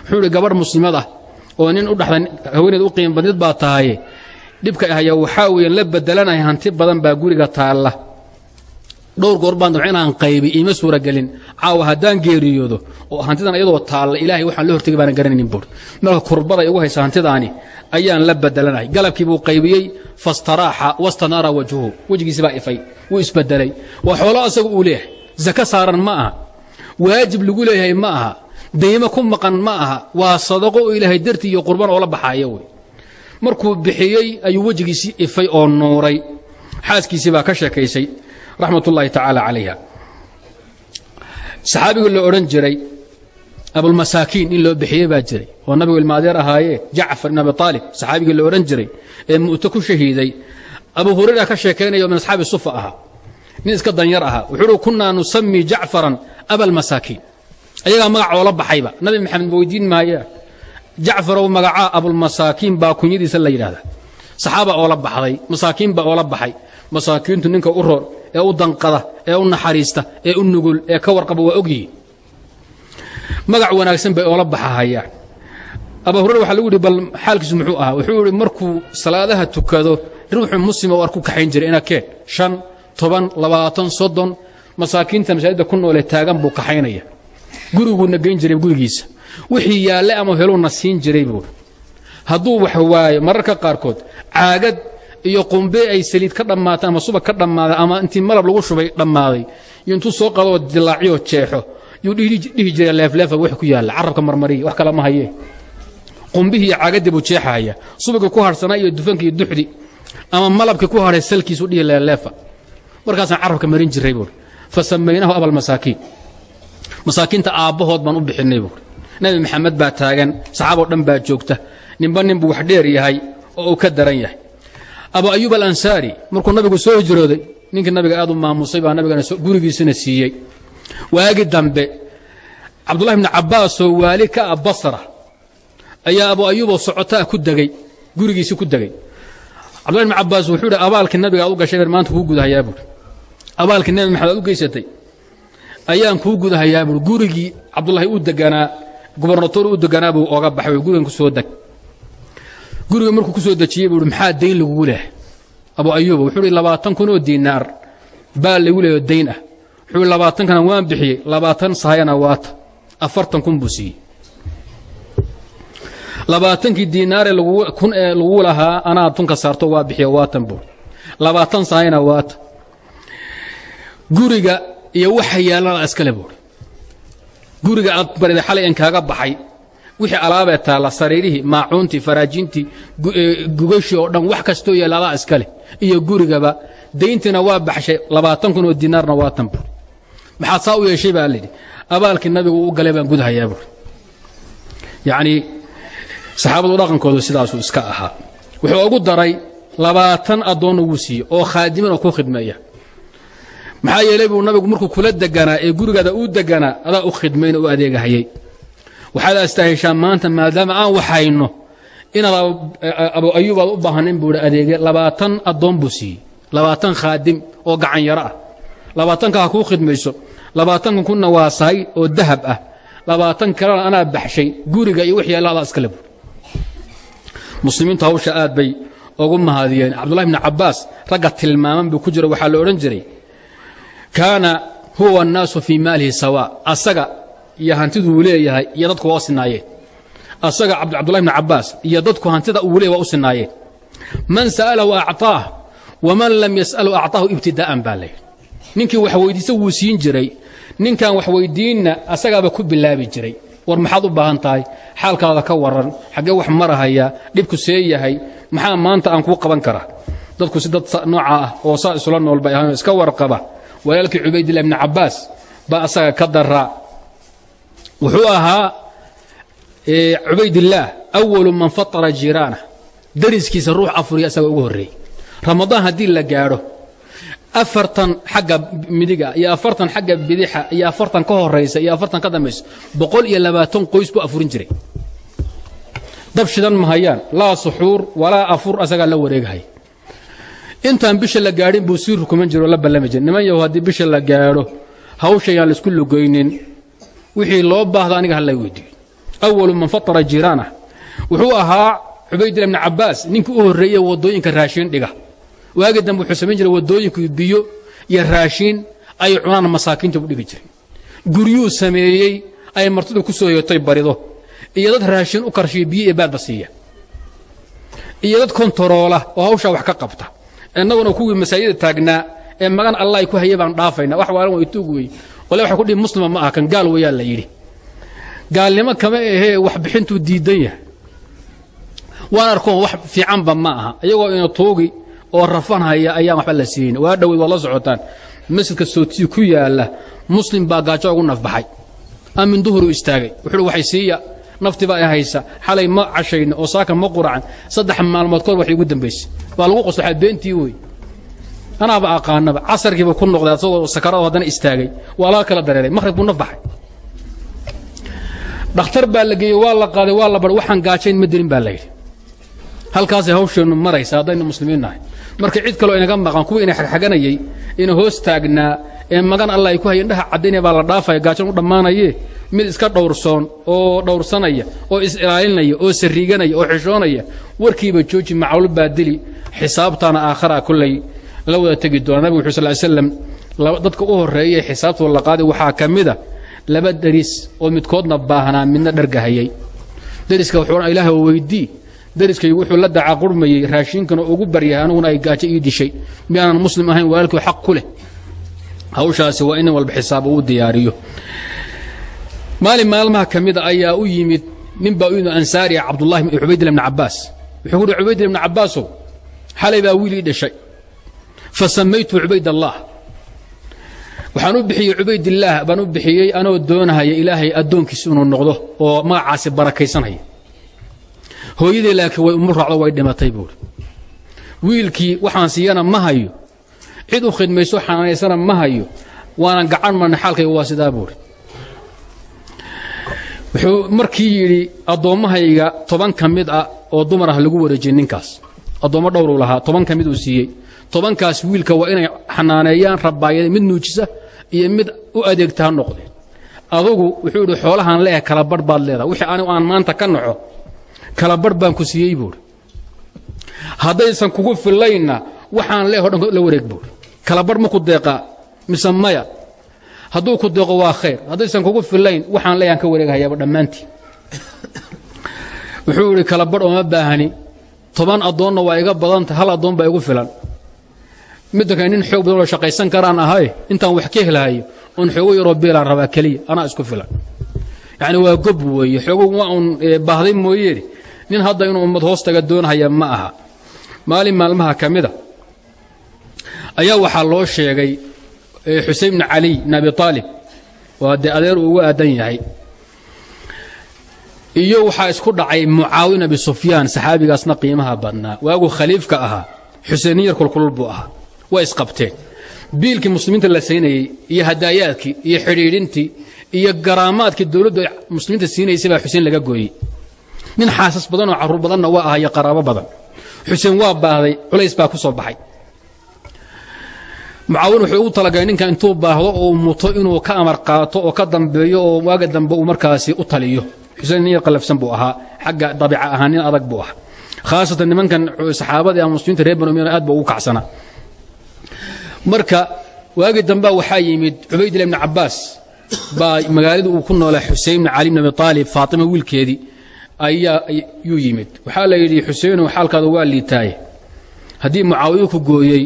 wuxuu ihi gabarh muslimad ah oo nin u dhaxda haweeneed u qiim badnid baa tahaye dhibka ahaya waxaa weeyaan la bedelanahay hanti badan baa guriga taalla dhowr goor baan dabca inaan qaybi iima suuragelin. Caawa haddaan geeriyoodo oo hantidan iyadoo taalla ilaahay waxaan la hortegay baanan garanaynin buur. Marka kurbada igu haysa hantidaani ayaan la bedelanahay galabkii buu qaybiyey fastaraaxa wastanaara wajhuhu. Wejigiisi baa ifay wuu isbedelay waa xoolo asaga uu leeyahay. Zaka saaran ma aha. Waajib lagu leeyahay ma aha. Daymo ku maqan ma aha. Waa sadaqo oo ilaahay dartii iyo qurban oo la baxaaya wey. Markuu bixiyey ayuu wejigiisii ifay oo nuuray xaaskiisii baa ka sheekaysay raxmat ullaahi tacaala calayha. Saxaabigii la odhan jiray abulmasaakiin in loo bixiyey baa jiray oo nabigu ilmaadeer ahaayee jacfar ibn abi aalib saxaabigii la odhan jiray ee mu'to ku shahiiday. Abu hurayra ka sheekaynaya min asxaabi sufa ahaa. Nin iska danyar ahaa. Wuxuu uhi kunnaa nusami jacfaran abalmasaakiin ayagaa magac oola baxayba. Nabi maxamed ma weydiin maaya jacfarow magacaa abulmasaakiin baa kunyadiisa la yidhahdaa saxaaba oola baxday masaakiin baa oola baxay. Masaakiintu ninka u roor ee u danqada ee u naxariista ee u nugul ee ka warqaba waa ogyihiin. Magac wanaagsan bay oola baxahayaan. Abaa hurayra waxaa lagu yidhi bal xaalkiisu muxuu ahaa? Wuxuu yidhi markuu salaadaha tukado ruuxu muslima waar ku kaxayn jiray inakeen shan toban labaatan soddon masaakiinta masaajidda ku noolee taagan buu kaxaynaya. Guriguuna geyn jiray gurigiisa. Wixii yaalle ama heluuna siin jiray buuri hadduu wax waayo mararka qaarkood caagad iyo qumbe ay saliid ka dhammaatay ama subag ka dhammaaday ama intii malab lagu shubay dhammaaday. Iyo intuu soo qadoo dilaacyo jeexo yuu dhihi jiray leefleefa wax ku yaalla carabka marmariya wax kale ma haye. Qumbihii iyo caagaddii buu jeexaya subagii ku harhsanaa iyo dufanki iyo duxdi ama malabkii ku hadhay salkiisu dhihi leefleefa. Markaasaan carabka marin jiray buuri fa samaynahu abalmasaakiin masaakiinta aabbahood baan u bixinay buuri nebi maxamed baa taagan saxaaboo dhan baa joogta. Ninba nin buu wax dheer yahay oo ka daran yahay abu ayuub alansaari markuu nabigu soo hijrooday ninkii nabiga aad u maamusay baa nabigana gurigiisina siiyey. Waagi dambe cabdullahi bni cabbaasoo waali ka ah basra ayaa abu ayuuboo socotaa ku degey gurigiisi ku degey cabdullahi bni cabbaas wuxuu idhi abaalkii nabiga aad u gashay baan maanta kuu gudahayaa buuri abaalkii nebi maxamed u geysatay? Ayaan kuu gudahayaa buuri gurigii cabdullaahi u deganaa gubernatoor u deganaa buu oga baxay gurigan ku soo deg guriga markuu ku soo dejiyey buu maxaa dayn lagugu leehay abu ayuuba wuxuu hi labaatan kun oo diinaar baa lagu leeyo dayn ah. Wuxuu hi labaatankana waan bixiyey labaatan sahayana waata afartan kun buu siiyey. Labaatankii diinaare kun ee lagu lahaa anaa tunka saarto waa bixiyo waatan buu. Labaatan sahayana waata guriga iyo waxa yaallana iskale buuri guriga aad barida xalay in kaaga baxay wixii alaabee taalla sariirihii maacuuntii faraajiintii gugashii oo dhan wax kastoo yaalla adaa iska leh iyo gurigaba dayntiina waa baxshay labaatan kun oo dinaarna waa tan buuri maxaad saa u yeeshay baa layidhi abaalkii nabigu u galay baan gudhayaa buuri yacnii saxaabadu dhaqankoodu sidaasuu iska ahaa. Wuxuu ugu daray labaatan addoonna wuu siiyey oo khaadimin oo ku khidmeeya. Maxaa yeelay buu nabigu markuu kula deganaa ee gurigaada uu deganaa adaa u khidmayn u adeegahayay waxaad astaahishaa maanta maadaama aan waxayno inaad abu ayuub aad u baahanin buu adeege labaatan addoon buu siiyey. Labaatan khaadim oo gacan yaro ah. Labaatanka ha kuu khidmayso. Labaatanka kunna waa sahay oo dahab ah. Labaatan kalena anaa baxshay. Guriga iyo wix yaalla adaa iskale buuri muslimiintu hawsha aad bay ugu mahadiyeen. Cabdullahi bni cabbaas ragga tilmaaman buu ku jiro waxaa la odhan jiray kaana huwa annaasu fii maalihi sawaa. Asaga iyo hantiduu leeyahay iyo dadku waa u sinaayeen asaga cabdullahi bni cabbaas iyo dadku hantida uu leeyahy waa u sinaayeen man sa'alahu acطaah waman lam yas'alu acطaahu ibtidaa'an baa layidhi ninkii wax weydiista wuu siin jiray ninkan wax weydiinna asagaaba ku bilaabi jiray. War maxaad u baahan tahay? Xaalkaada ka waran xaggee wax marahaya dhibku see yahay maxaa maanta aan kuu qaban karaa? Dadku si dad nooca ah oo saa isula nool bay ahayn iska warqaba. Walaalkii cubaydillah ibni cabbaas baa asaga ka daraa wuxuu ahaa cubaydillaah awalu man fatara jiiraana. Dariskiisa ruux afuriya asaga ugu horreeyey. Ramadaan haddii la gaadho afartan xagga midiga iyo afartan xagga bidixa iyo afartan ka horaysa iyo afartan ka dambaysa boqol iyo labaatan qoys buu afurin jiray. Dab shidan mahayaan laa suxuur walaa afur asagaa la wareegahay. Intaan bisha la gaadhin buu sii rukuman jira oo la ballami jira niman haddii bisha la gaadho hawshayaan la isku lugaynin wixii loo baahda aniga halla weydiiyo awalu man fatara jiiraana. Wuxuu ahaa cubaydillah bni cabbaas ninkii u horreeyey waddooyinka raashiin dhiga. Waagi dambe wuxuu samayn jiray waddooyinkii biyo iyo raashiin ay cunaan masaakiinta u dhigi jiray. Guryuu sameeyey ay martidu ku soo yotay barido. Iyo dad raashiin u karshiya biyo iyo baadba siiya. Iyo dad kontaroola oo hawshaa wax ka qabta. Innaguna kuwii masaajida taagnaa ee magan allah ay ku hayay baan dhaafayna. Wax waalan way tuug wey wale waxay ku dhihi muslima ma aha gaal weyaa la yidhi. Gaalnimo kama ahee wax bixintuu diidan yahay. Waan arkoon wax fiicanba ma aha iyagoo ina tuugi oo rafanhaya ayaan waxba la siinayn waa dhoweyd waad la socotaan. Masjidka sootii ku yaalla muslim baa gaajo ugu nafbaxay. Amin duhuru istaagay. Wuxuuhi waxay siiya naftibaa i haysa. Xalay ma cashayna oo saaka ma quracan saddex maalmood kahor waxay ugu dambaysay waa lagu qoslaxaa beentii wey anaaba aqaanaba casarkiiba ku noqday asagoo sakarado haddana istaagay. Waa laga kala dareeray maqhrib buu naf dhakhtar baa la geeyey waa la qaaday waa la bar waxaan gaajayn ma dilin baa la yidhi. Halkaasay hawsheennu maraysa haddaynu muslimiin nahay. Marka cid kaloo inaga maqan kuwii ina xagxaganayey ina hoos taagnaa ee magan allah ay ku haya indhaha caddaynaya baa la dhaafaya gaajan u dhammaanaye mid iska dhowrsoon oo dhowrsanaya oo is-ilaalinaya oo sariiganaya oo xishoonaya warkiiba jooji macawlo baa dili xisaabtaana aakhara kolley la wada tegi doona nabig wuxuu sal slam dadka u horreeyay xisaabtooda la qaaday waxaa ka mida laba deris oo midkoodna baahnaa midna dhargahayay. Deriska wuxuu ilaah weydii deriskaygu wuxuu la dacaqurmayey raashinkana ugu baryahay anuguna ay gaajo ii dishay. Miyaanan muslim ahayn walaalkii xaq ku hawshaasi waa in walba xisaab uu diyaariyo. Maalin maalmaha ka ayaa u yimid nin baa u yimid ansaari ah cabdullahi cubaydillah bni cabbaas. Wuxuu ku uhi cubaydillah bni cabbaasow xalay baa wiil ii dhashay fa samaytu cubaydallah waxaan u bixiyey cubaydillaah baan u bixiyey anoo doonahaya ilaahay addoonkiisa inuu noqdo oo magacaasi barakaysanaya hooyadii laakiin way umu raacdo way dhimatay buuri wiilkii waxaan siiyana ma hayo cid u khidmayso xanaanaysana ma hayo waanan gacan marna xaalkayga waa sidaa buuri wuxuu markii yidhi addoommahayga toban ka mid ah oo dumar ah lagu wareejiyey ninkaas addoommo dhowruu lahaa toban ka mid uu siiyey tobankaas wiilka waa inay xanaaneeyaan rabbaayada mid nuujisa iyo mid u adeegta ha noqdeen adugu wuxuu yidhi xoolahaan leeyahay kala barh baad leedahay. Wixii anigu aan maanta ka naco kala barh baan ku siiyey buuri haddaysan kugu fillaynna waxaan leeyaho dhan la wareeg buuri kala barh ma ku deeqaa mise maya? Hadduu ku deeqo waa khayr. Haddaysan kugu fillayn waxaan leeyahan ka wareeghayaaba dhammaantii wuxuu yidhi kala barh ooma baahani. Toban addoonna waa iga badanta hal addoon baa igu filan midda kale nin xoog badan oo shaqaysan karaan ahay intaan wax ka helahayo oon xoogo yaroo beelaan rabaa keliya anaa isku filan. Yacni waa gob weeye xoogow waa baahday mooyeene nin hadda inuu ummad hoostaga doonhaya ma aha. Maalin maalmaha ka ayaa waxaa loo sheegay xusein bni caliy bn waa dee adeer ugu aadan yahay. Iyo waxaa isku dhacay mucaawin abi sufyaan saxaabigaasna qiimaha badnaa. Waagu khaliifka ahaa xuseen yar kulkulul buu ahaa way isqabteen biilkii muslimiinta la saynayey iyo hadaayaadkii iyo xidhiidhintii iyo garaamaadkii dowladdu muslimiinta siinaysay baa xuseen laga gooyey. Nin xaasas badan oo carruur badanna waa aha iyo qaraabo badan. Xuseen waa baahday culays baa ku soo baxay. Mucaawin wuxuu ugu talagalay ninka intuu baahdo oo muto inuu ka amar qaato oo ka dambeeyo oo waaga dambe uu markaasi u taliyo. Xuseen nin yar buu ahaa xagga dabiica ahaa nin adag buu ahaa. Khaasatan nimankan saxaabada ama muslimiinta reer banu umayya aad buu ugu kacsana marka waagii dambea waxaa yimid cubaydillah ibni cabbaas. Baa magaaladii uu ku noolaa xusein bni cali bn abi aalib faatima wiilkeedii ayaa yuu yimid. Waxaa la yidhi xuseenow xaalkaada waa liitaaye. Haddii mucaawiyo ku gooyey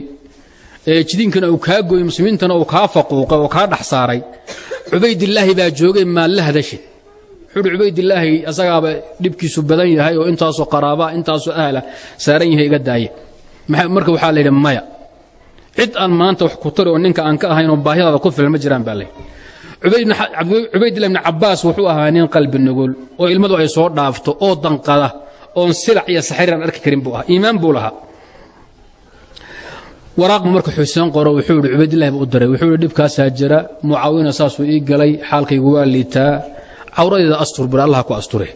ee jidiinkana uu kaa gooyey muslimiintana uu kaa faquuqay oo kaa dhex saaray cubaydillaahi baa joogay maad la hadashid wuxuu uhi cubaydillaahi asagaaba dhibkiisu badan yahay oo intaasoo qaraabaa intaasoo ahla saaran yahay iga daaye. Marka waxaa layidhi maya cid aan maanta wax ku tari oo ninka aan ka ahaynoo baahidaada ku filan ma jiraan baa layidhi cubaydillah ibni cabbaas wuxuu ahaa nin qalbi nugul oo ilmadu ay soo dhaafto oo danqada oon silac iyo saxrir arki karin buu ahaa. Iimaan buu lahaa. Waraaqbu marka xuseen qoro wuxuu yidhi cubaydillahi buu u diray wuxuu yidhi dhibkaasaa jira mucaawina saasuu ii galay xaalkaygu waa liitaa cawradeeda astur bur allah ku asture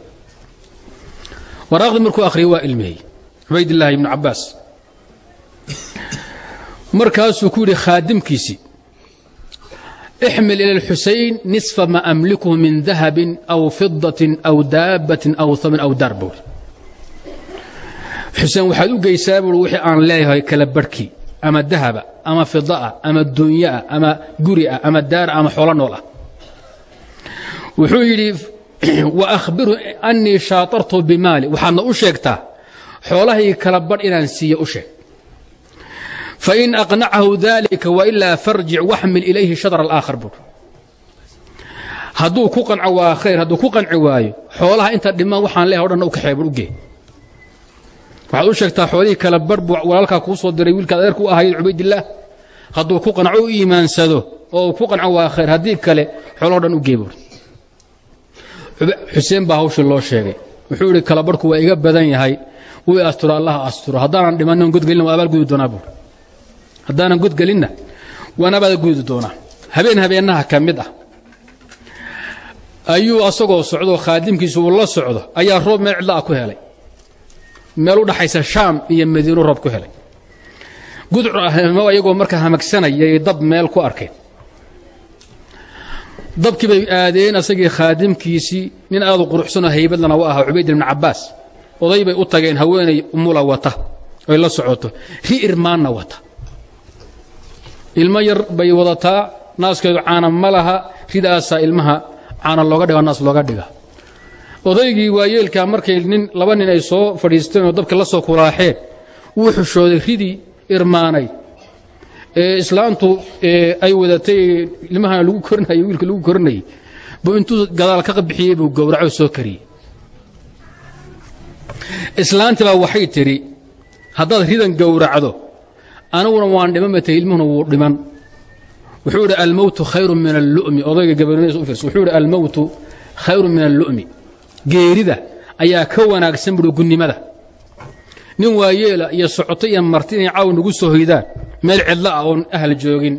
waraaqdii markuu akhriyay waa ilmihey cubaydillaahi ibnu cabbaas markaasuu ku yidhi khaadimkiisii ixmil ila alxusayn nisfa ma amlikuhu min dahabin aw fidatin aw daabbatin aw hamin aw daar buuri xuseen waxaad u geysaa buuri wixii aan leeyahay kala barhkii ama dahaba ama fida'a ama dunya'a ama guri'a ama daara ama xoolo nool ah. Wuxuu yidhi [CLEARS THROAT] wa annii shaatartu bimaali. Waxaadna u sheegtaa xoolahaygi kala badh inaan siiyo u sheeg fain aqnacahu dalika wailaa farjic waxmil ilayhi shadr alaakhar buur hadduu ku qanco waa khayr hadduu ku qanci waayo xoolaha inta dhiman waxaan leehay o dhan u kaxee bur ugee waxaad u sheegtaa xoolihii kala barh buu walaalkaa kuu soo diray wiilkaad adeerku u ahayd cubaydillaah hadduu ku qanco u iimaansado oo ku qanco waa khayr haddii kale xoolaho dhan u gee buur xuseen baa hawshii loo sheegay wuxuu yidhi kala barhku waa iga badan yahay wii asturo allaha asturo haddaanan dhimannin godgelin waa abaal gudi doonaa buur haddaanan godgelinna waan abaal gudi doonaa. Habeen habeennaha ka mid ah. Ayuu asagoo socdo khaadimkiisu uu la socdo ayaa roob meel cidla ah ku helay. Meel u dhaxaysa shaam iyo madiino roob ku helay. Gudcur ahmo iyagoo marka hamagsanayay dab meel ku arkeen dabkii bay aadeen asagii khaadimkiisii nin aadu quruxsanoo haybadlana u ahaa cubayd ibni cabbaas. Oday bay u tageen haweenay umula wata oy la socoto. Ri irmaanna wata ilmo yar bay wadataa naaskeedu caana ma laha ridaasaa ilmaha caana looga dhiga naas looga dhiga odaygii waayeelkaa markay nin laba nin ay soo fadhiisteen oo dabka la soo kulaaxeen wuu xushooday ridii irmaanay. Ee islaantu ay wadatay ilmahana lagu korinayay wiilka lagu korinayay buu intuu gadaal ka bixiyey buu gowraco soo kariyey. Islaantii baa waxay tidhi haddaad ridan gowracdo aniguna waan dhimanmatay ilmuhuna wuu dhiman. Wuxuu idhi almowtu khayru min allumi. Odayga gabanimadiisa u fiirsa wuxuu idhi almowtu khayru min allumi. Geerida ayaa ka wanaagsan buhi gunnimada. Nin waayeela iyo socoto iyo marti inay caaw nagu soo hoydaan meel cidlo ah oon ahal joogin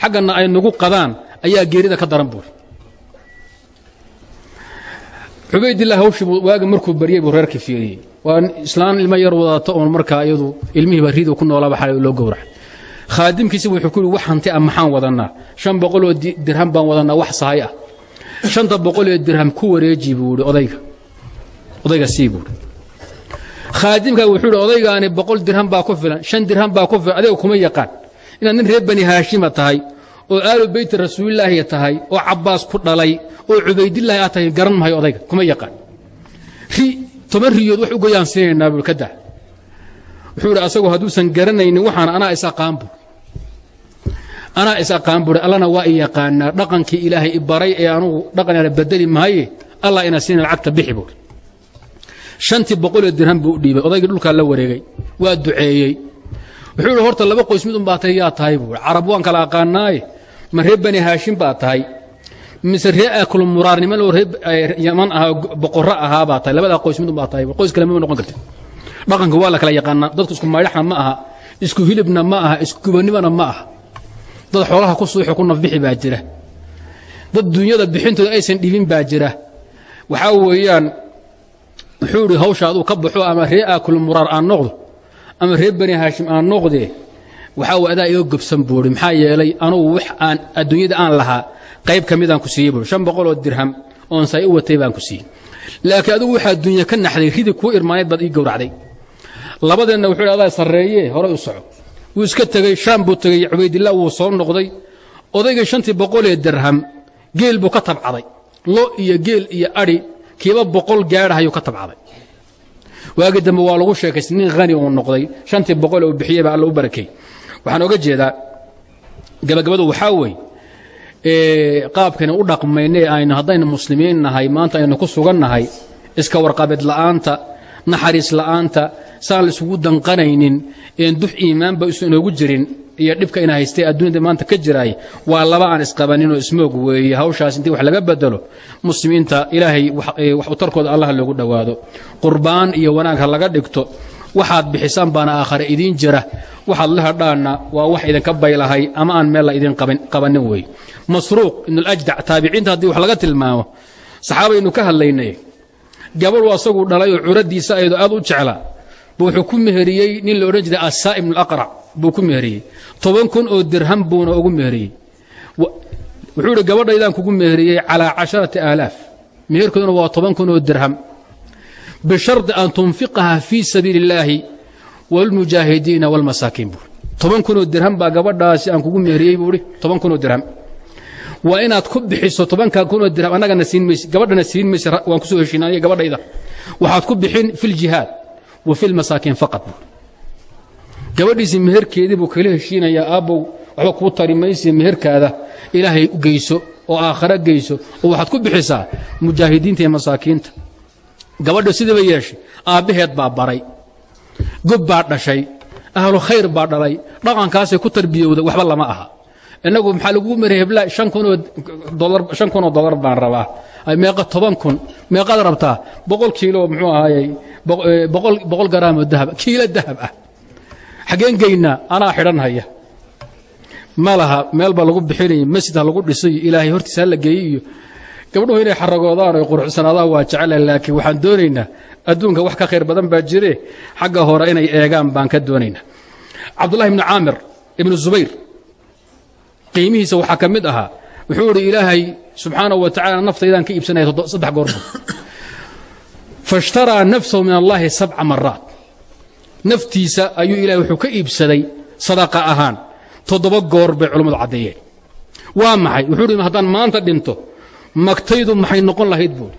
xagganna ay nagu qadaan ayaa geerida ka daran buuri cubaydilah hawshii waagi markuu baryey buu reerka fiiriyey. Waa islaan ilmo yar wadata oon markaa iyadu ilmihiiba riidu ku noolaaba xalay loo gowracay khaadimkiisi wuxuu ku yidhi wax hanti ah maxaan wadannaa shan boqoloo dirham baan wadannaa wax sahay ah. Shanta boqolee dirham ku wareeji buu ihi odayga odayga sii buuhi khaadimkaa wuxuu idhi odaygaani boqol dirham baa ku filan shan dirham baa ku filan adiga kuma yaqaan. Inaad nin reer bani haashima tahay oo aalu beyti rasuulilaahi tahay oo cabbaas ku dhalay oo cubaydilaahi aad tahay garan mahayo odayga kuma yaqaan. Toban riyood wax u goyaan buui ka daa wuxuu idhi asagoo hadduusan garanaynin waxaan anaa is aqaan anaa is buui allana waa i yaqaanaa dhaqankii ilaahay i baray ee anugu dhaqan bedeli mahaye allah ina siina lacagta bixi buuri shantii boqoloo dirham buu u dhiibay odaygii dhulkaa la wareegay waa duceeyey. Wuxuu ihi horta laba qoys mid un baa tahay yaa tahay buui carab waan kala aqaanaaye ma reer bani haashim baa tahay? Mise ree aklu muraarniman oo ree yaman ahaa boqorro ahaa baa tahay? Labadaa qoys mid un baa tahay. Qoys kale mama noqon karti dhaqanka waa la kala yaqaanaa. Dadku isku maydhaxna ma aha isku hilibna ma aha isku gubanimana ma aha. Dad xoolaha ku suuxo ku nafbixi baa jira. Dad dunyada bixintooda aysan dhibin baa jira. Waxaa weeyaan wuxuu idhi hawsha ka baxo ama ree aakul muraar aan noqdo ama reer bani haashim aan noqdee waxaa adaa iga gobsan buuhi maxaa yeelay anugu wax aan adduunyada aan lahaa qayb ka midaan ku siiyey buui shan boqoloo dirham oon say u watay baan ku siiyey. Laakiin adigu waxaa dunya ka naxday ridi kuu irmaaneed baad ii gowracday. Labadeenna wuxuu hi adaa sarreeye horay u soco. Wuu iska tegey shaam buu tegey cubaydillah wuu soo noqday. Odaygii shantii boqolee dirham geel buu ka tabcaday lo iyo geel iyo adhi kiiba boqol gaadhahayuu ka tabcaday waagii dambe waa lagu sheekaystay nin hani uu noqday. Shantii boqol uu bixiyey baa alla u barakey waxaan oga jeedaa gabagabadu waxaa weeye qaabkayna u dhaqmayne aynu haddaynu muslimiin nahay maanta aynu ku sugan nahay iska warqabid la'aanta naxariis la'aanta saan la isugu danqanaynin een dux iimaanba isu inoogu jirin iyo dhibka ina haystay adduunyada maanta ka jiraay waa laba aan isqabaninoo ismoog weeye. Hawshaas intii wax laga bedelo muslimiinta ilaahay wax utarkooda allah loogu dhowaado. Qurbaan iyo wanaag ha laga dhigto waxaad bixisaan baana aakhare idiin jira. Waxaad la hadhaanna waa wax idinka baylahay ama aan meel la idin qabanin weeye masruuq ibnuljdac taabiciinta haddii wax laga tilmaamo saxaabaynu ka hadlaynay gabadhu asagu dhalay oo curaddiisa ayadoo aad u jecla. Bu wuxuu ku meheriyey nin la odhan jiray assaa ibnu alaqrac buu ku meheriyey. Toban kun oo dirham buuna ugu meheriyey. Wuxuu idhi gabadhaydaan kugu meheriyey calaa casharati aalaaf. Meherkooduna waa toban kun oo dirham bishardi an tunfiqaha fii sabiili illaahi wاlmujaahidiina wاlmasaakiin buui toban kunoo dirham baa gabadhaasi aan kugu meheriyey buuhi toban kunoo dirham waa inaad ku bixiso tobanka kunoo dirham annagana siin mayse gabadhana siin mayse waan ku soo heshiina aniga gabadhayda waxaad ku bixin fi ljihaad wa fi lmasaakiin faqad buui gabadhiisii meherkeedii buu kala heshiinayaa aabbow waxba kuu tari mayse meherkaada ilaahay geyso oo aakhare geyso oo waxaad ku bixisaa mujaahidiinta iyo masaakiinta gabadha sidiiba yeeshay aabbaheed baa baray gob baa dhashay ahlu khayr baa dhalay dhaqankaasay ku tarbiyowda waxba lama aha. Innagu maxaa lagugu maray hebla shan kunoo dolar baan rabaa. Meeqa toban kun meeqaad rabtaa boqol kiilo muxuu ahaayey boqol boqol garaamoo dahab kiilo dahab ah. Xaggeen geynaa anaa xidhan haya ma laha meel lagu bixinaya masjid ha lagu dhisayo ilaahay hortiisa ha la geeyey iyo gabdhuhu inay xaragoodaan oy quruxsanaadaan waa jecela laakiin waxaan doonaynaa adduunka wax ka khayr badan baa jire. Xagga hore inay eegaan baan ka doonaynaa. Cabdullahi ibnu caamir ibnu zubayr qiimihiisa waxaa ka mid ahaa wuxuu idhi ilaahay subxaanahu wa tacala naftaydaan ka iibsanaya saddex goorba faishtaraa nafsahu min allaahi sabca maraat naftiisa ayuu ilahay wuxuu ka iibsaday sadaqa ahaan. Toddoba goor bay culammadu caddeeyeen. Waa maxay? Wuxuu idhi haddaan maanta dhinto magtaydu maxay noqon lahayd buui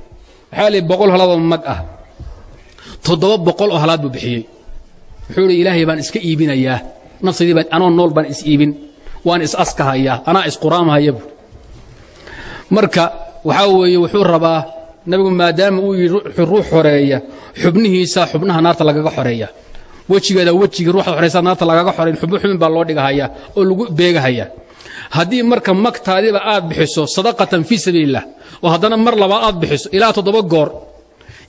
waxaa lii boqol halaadoo mag ah. Toddoba boqol oo halaad buu bixiyey. Wuxuu idhi ilaahay baan iska iibinayaa naftaydii baan anoo nool baan is iibin. Waan is askahayaa. Anaa isquraamahaya buui marka waxaa weeye wuxuu rabaa nabigu maadaama uu yidhi ruux xoreeya xubnihiisa xubnaha naarta lagaga xoreeya. Wejigeeda wejigii ruuxda xoreysaa naarta lagaga xoreyn xubno xubin baa loo dhigahayaa oo lagu beegahayaa haddii marka magtaadiba aad bixiso sadaqatan fii sabiililah oo haddana mar labaad aad bixiso ilaa toddoba goor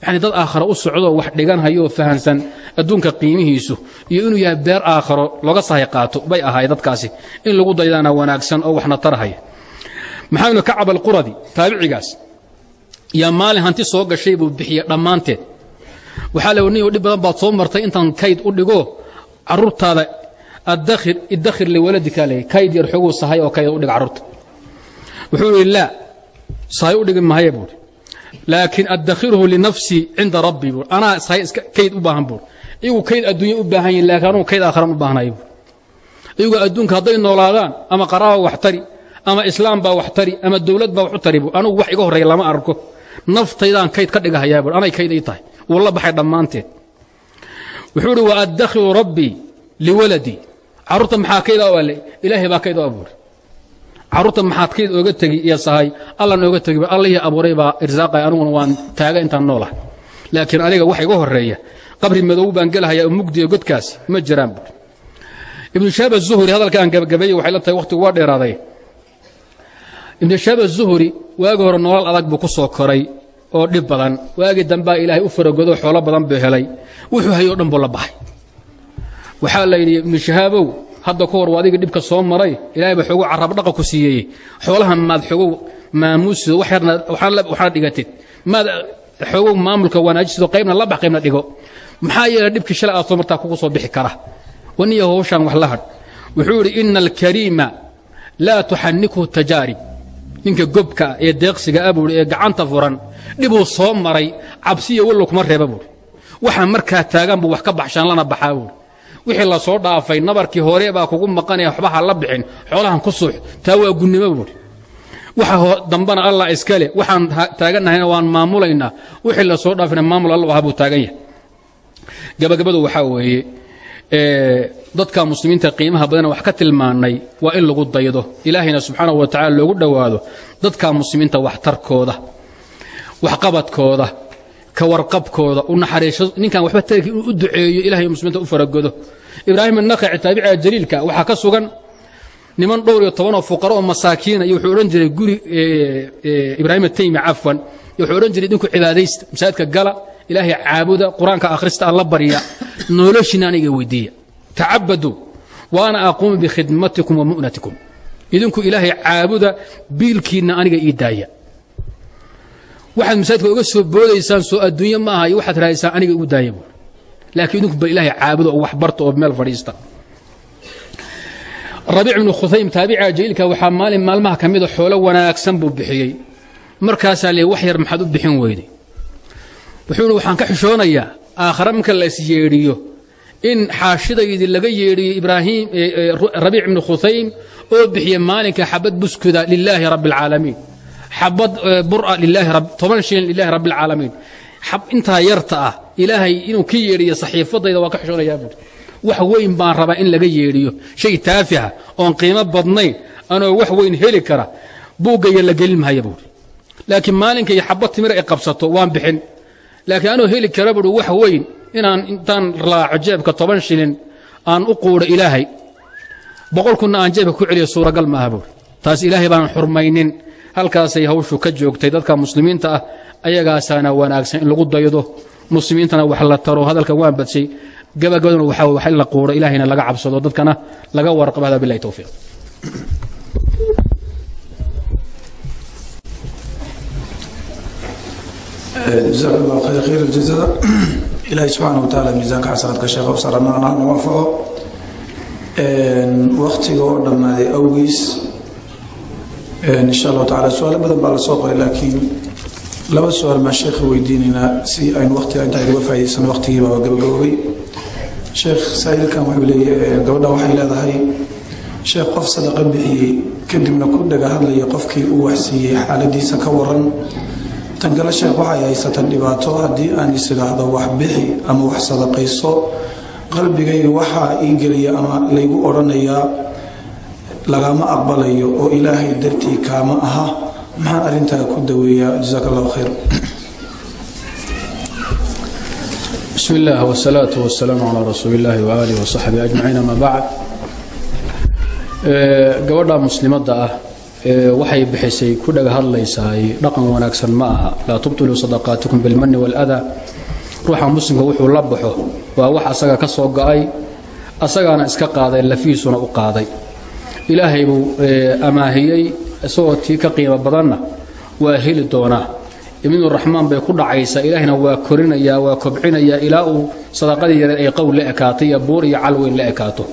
yacni dad aakharo u socdoo wax dhiganhayo oo fahansan adduunka qiimihiisu iyo inuu yahay beer aakharo looga sahay qaato bay ahaay dadkaasi in lagu daydaana wanaagsan oo waxna tarhaya. Maxamed kacab alquradi taabicigaas yaa maalin hanti soo gashay buu bixiya dhammaanteed. Waxaa le nin dhib badan baad soo martay intaan kayd u dhigo carruurtaada iddakhir liwaladika le kayd yar xoguu sahay oo kayd u dhiga carruurta wuxuu idhi laa sahay u dhigi mahaye buuhi laakiin addakhiruhu linafsii cinda rabbi buui anaa sahay iska kayd u baahan buuri iyagu kayd adduunya u baahan yihiin laakiin anugu kayd aakharan u baahnay buuri iyagu adduunka hadday noolaadaan ama qaraaba wax tari ama islaam baa wax tari ama dowlad baa wax u tari buui anugu wax iga horreeya lama arko naftaydaan kayd ka dhigahayaa buui anay kayd ii tahay wuu la baxay dhammaanteed wuxuu idhi wa addakhiru rabbii liwaladii carruurta maxaa kayd u alle ilaahay baa kayd abuuri carruurta maxaad kayd ooga tegi iyo sahay. Alla nooga tegi allihii abuuray baa irsaaqay aniguna waan taaga intaan noolah laakiin aniga waxa iga horreeya qabri madow baan gelahayaa oo mugdiya godkaasi ma jiraan buuri. Ibnu shahaab azuhri hadalka aan gabagabeeyey waxay la tahay wakhtigu waa dheeraaday. Ibnu shahaab azuhri waagi hore nolol adag buu ku soo koray oo dhib badan. Waagii dambaa ilaahay u faragodo xoolo badan buu helay. Wuxuu hayay o dhan buu la baxay waxaa la yidhi ibnu shahaabow hadda ka hor adiga dhibka soo maray. Ilahay baa xoogu carab dhaqa ku siiyeeye xoolahan maad xoogow maamuusido wax yarna waxaana dhigatid. Maad xoogow maamulka wanaajisido qaybna la bax qaybna dhigo. Maxaa yeelay dhibkii shalay aad soo martaa kugu soo bixi kara. Waniya howshaan wax la hadh wuxuu yidhi ina alkariima laa tuxanikhu tajaarib ninka gobka ee deeqsiga a buuhi ee gacanta furan dhibuu soo maray cabsiya wallow kuma reeba waxaa markaa taagan buu wax ka baxshaan lana baxaa buuhi wixii la soo dhaafay nabarkii hore baa kugu maqanaya waxba ha la bixin. Xoolahan ku suux taa waa gunnimo buuhi waxa dambana allah iskale waxaan taagannahayna waan maamulaynaa. Wixii la soo dhaafayna maamul alla aha buu taagan yahay. Gabagabadu waxaa weeye dadka muslimiinta qiimaha badan wax ka tilmaannay waa in lagu daydo. Ilaahayna subxaanahu wa tacala loogu dhowaado dadka muslimiinta waxtarkooda waxqabadkooda ka warqabkooda u naxariiso ninkaan waxba tarki u duceeyo ilahay muslimiinta u faragodo. Ibraahim annaqaci taabiciga jaliilka waxaa ka sugan niman dhowr iyo tobanoo fuqaro oo masaakiina iyo wuxuu odhan jiray guri ibraahim ataymi cafwan. Wuxuu odhan jiray idinku cibaadaysta masaajidka gala ilaahay caabuda qur'aanka akhrista alla barya noloshiina aniga weydiiya. Tacabaduu waana aquumu bikhidmatikum wa mu'natikum. Idinku ilaahay caabuda biilkiinna aniga ii daaya waxaad masaajidka uga soo boodaysaan soo adduunye ma iyo waxaad raadaysaan aniga igu daaya laakiin idinku ba ilaahay caabuda oo wax barta oo meel fadhiista. Rabiic ibnu khuhaym taabica jaliilka waxaa maalin maalmaha ka mida xoolo wanaagsan buu bixiyey. Markaasaa le wax yar maxaad u bixin weyday. Wuxuu ihi waxaan ka xishoonayaa aakhare marka la is yeedhiyo in xaashidaydii laga yeedhiyo ibraahim rabiic ibnu khuhaym oo bixiya maalinka xabad buskuda lilaahi rabbi alcaalamiin xabad bura lilaahi toban shilin lilaahi rabbi alcaalamiin intaa yarta ah ilaahay inuu ka yeedhiyo saxiifadayda waa ka xishoonayaa buuri wax weyn baan rabaa in laga yeedhiyo. Shay taafiha oon qiimo badnayn anoo wax weyn heli kara buuggaya la gelin mahaya buuri laakiin maalinkay xabad timir ay qabsato waan bixin. Laakiin anoo heli kara buui wax weyn inaan intaan raaco jeebka toban shilin aan u quudho ilaahay. Boqol kunna aan jeebka ku celiyo suuragal maaha buuri taas ilaahay baan xurmaynin halkaasay hawshu ka joogtay dadka muslimiinta ah ayagaasaana wanaagsan in lagu daydo. Muslimiintana wax la taro hadalkan waan badshay gabagabaduna waxaa wax la quudho ilaahayna laga cabsado dadkana laga warqabo billahi towfiiq jazaak allah khayr khayr aljazaa. Ilaahay subxaana wa tacaala miisaanka xasanaadka sheekh absarana ana waafaqo waktiga oo dhammaaday awgiis insha allahu tacala su'aalo badan baa la soo qoray laakiin laba su'aal baan sheekha weydiinaynaa si aynu waqtiga intaan uga faa'iidaysan waqtigiiba waa gabagaboobay. Sheekh saa'ilkan wuxuu leeyahay gabadhan waxay leedahay sheekh qof sadaqa bixiyey kadibna ku dhaga hadlaya qofkii uu waxsiiyey xaaladiisa ka waran tangale sheekh waxay haysata dhibaato haddii aan is idhaahdo wax bixi ama wax sadaqayso. Qalbigayga waxaa ii geliya ama laygu odhanayaa lagama aqbalayo oo ilaahay dartii kaama aha. Maxaan arintaa ku daweeyaa? Jasaak allahu khayr bismi illaah wsalaatu wasalaamu calaa rasuuli illaahi waaalih wasaxbii ajmaciin ama bacd. Gabadha muslimadda ah waxay bixisay ku dhaga hadlaysaay dhaqan wanaagsan ma aha. Laa tubtiluu sadaqaatikum bilmani waladaa ruuxa muslimka wuxuu la baxo. Waa wax asaga ka soo go'ay. Asagaana iska qaaday lafiisuna u qaaday ilaahay buu amaahiyey isagoo tii ka qiimo badanna waa heli doonaa ibnuraxmaan bay ku dhacaysaa ilaahina waa korinayaa waa kobcinayaa ilaa uu sadaqadii yareed ay qowl la ekaato iyo buur iyo calweyn la ekaato.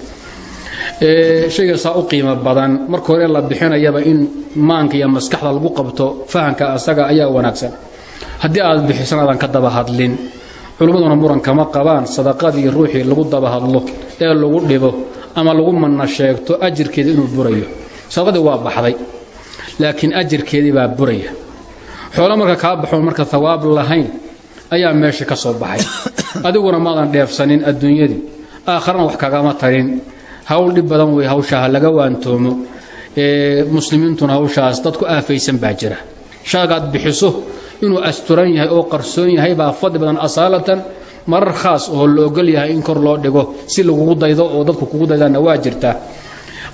Shayga saa u qiimo badan marka hore la bixinayaba in maanka iyo maskaxda lagu qabto fahamka asaga ayaa wanaagsan. Haddii aad bixisan aadan ka daba hadlin culimmaduna muran kama qabaan sadaqadii ruuxii lagu daba hadlo ee lagu dhibo ama lagu manna sheegto ajirkeeda inuu burayo. Sadaqadii waa baxday laakiin ajirkeedii baa buraya. Xoolo marka kaa baxoon marka hawaab lahayn ayaa meesha ka soo baxay. [COUGHS] Adiguna maadan dheefsanin adduunyadii. Aakharana wax kagama tarin. Hawl dhib badan wey hawshaa ha laga waantoomo. Muslimiintuna hawshaas dad ku aafaysan baa jira. Shaagaad bixiso inuu asturan yahay oo qarsoon yahay baa fadli badan asaalatan marar khaas oo la ogol yahay in kor loo dhigo si lagugu daydo oo dadku kugu daydaana waa jirtaa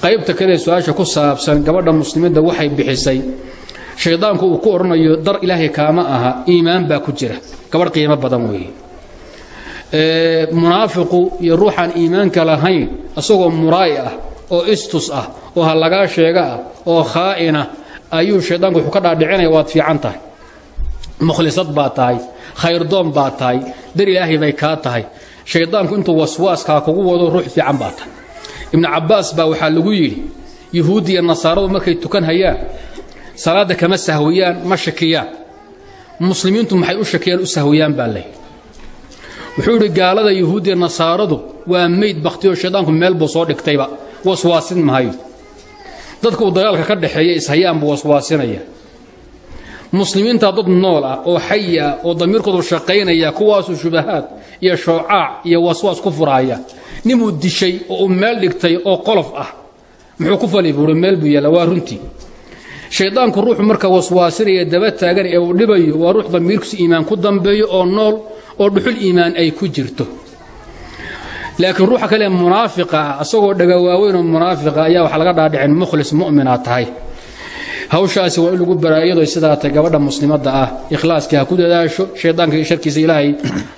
qaybta kale su'aasha ku saabsan gabadha muslimiinta waxay bixisay shaydaanku uu ku odhanayo dar ilaahay kaama aha iimaan baa ku jira. Gabadh qiimo badan weeye. Munaafiqu iyo ruuxaan iimaanka lahayn isagoo muraa'i ah oo istus ah oo halagaa sheega ah oo khaa'ina ayuu shaydaanku wuxuu ka dhaadhicinaya waad fiican tahay. Mukhlisad baa tahay khayrdoon baa tahay. Dar ilaahay bay kaa tahay. Shaydaanku intuu waswaaskaa kugu wado ruux fiican baa tahay. Ibnu cabbaas baa waxaa lagu yidhi yuhuuddi iyo nasaaradu markay tukan hayaan salaadda kama sahwiyaan ma shakiyaan. Muslimiintu maxay u shakiyaan u sahwiyaan baa leh wuxuu idhi gaalada yuhuuddiya nasaaradu waa meyd bakhtiyo shaydaanku meel buu soo dhigtayba. Waswaasin mahayo dadka uu dagaalka ka dhaxeeya ishayaan buu waswaasinaya muslimiinta dad nool ah oo xayi ah oo damiirkoodu shaqaynaya kuwaasuu shubahaad iyo shoocaac iyo waswaas ku furhaya ninuu dishay oo uu meel dhigtay oo qolof ah muxuu ku fali buuri meel buu yaalla waa runtii. Shaydaanku ruuxu marka waswaasinaya daba taagan ee uu dhibayo waa ruux damiirkiisu iimaan ku dambeeyo oo nool oo dhuxul iimaan ay ku jirto. Laakiin ruuxa kale munaafiqa ah asagoo dhagawaaweynoo munaafiqa ayaa waxa laga dhaadhicin mukhlis mu'mina tahay hawshaasi waa in lagu baraa iyadoo sidaa tahay gabadha muslimadda ah. Ikhlaaskii ha ku dadaasho shaydaanka sharkiisa ilaahay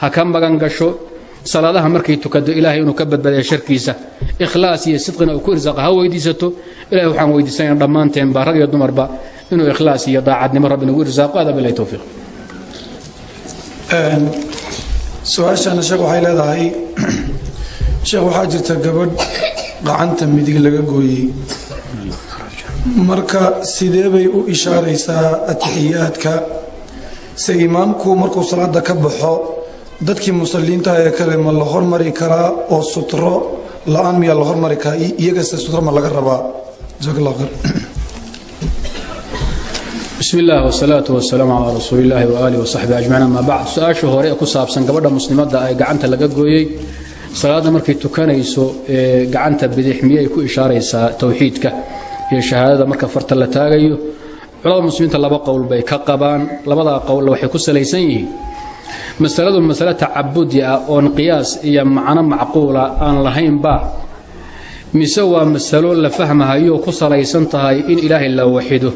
ha ka magan gasho. Salaadaha markay tukado ilaahay inuu ka badbaadaya sharkiisa. Ikhlaas iyo sidqina uu ku irsaaqa ha weydiisato. Ilahay waxaan weydiisanaya dhammaanteenba rag iyo dumarba inuu ikhlaas iyo daacadnimo rabbi nagu irsaaqo adaa bilahi towfiiq su'aashana sheekh waxay leedahay. Sheekh waxaa jirta gabadh gacanta midig laga gooyey marka sidee bay u ishaaraysaa atixiyaadka? Se imaamku markuu salaada ka baxo dadkii musalliinta ee kale ma la hormari karaa oo sutro la'aan miyaa la hormari karaa? Iyagase sutro ma laga rabaa? Bismi illah wsalaatu wasalaamu calaa rasuuli illaahi waaalihi wasaxbi ajmaciin amaa bacd su'aasha hore ee ku saabsan gabadha muslimadda ee gacanta laga gooyey salaadda markay tukanayso ee gacanta bidix miyay ku ishaaraysaa towxiidka iyo shahaadada marka farta la taagayo culamada muslimiinta laba qowl bay ka qabaan. Labadaa qowlla waxay ku salaysan yihiin. Masaladu masale tacabudi ah oon qiyaas iyo macno macquula aan lahaynba mise waa masalo la fahmahayo ku salaysan tahay in ilaahay la waxido.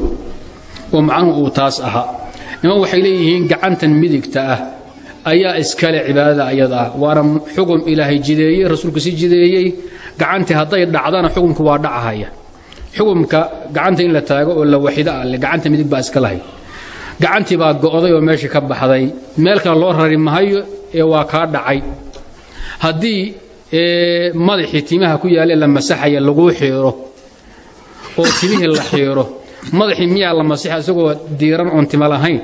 Oo macnuhu uu taas ahaa niman waxay leeyihiin gacantan midigta ah ayaa iskale cibaadada ayada ah. Waana xugum ilaahay jideeyey rasuulku si jideeyey. Gacantii hadday dhacdana xukumku waa dhacahaya xukumka gacanta in la taago oo la waxido alle gacanta midig baa iska lahay. Gacantii baa go'day oo meeshii ka baxday. Meel kale loo rari mahayo ee waa kaa dhacay. Haddii madaxii timaha ku yaalla la masaxaya laguu xiiro oo timihii la xiiro madaxii miyaa la masixa isagoo diiran oon tima lahayn?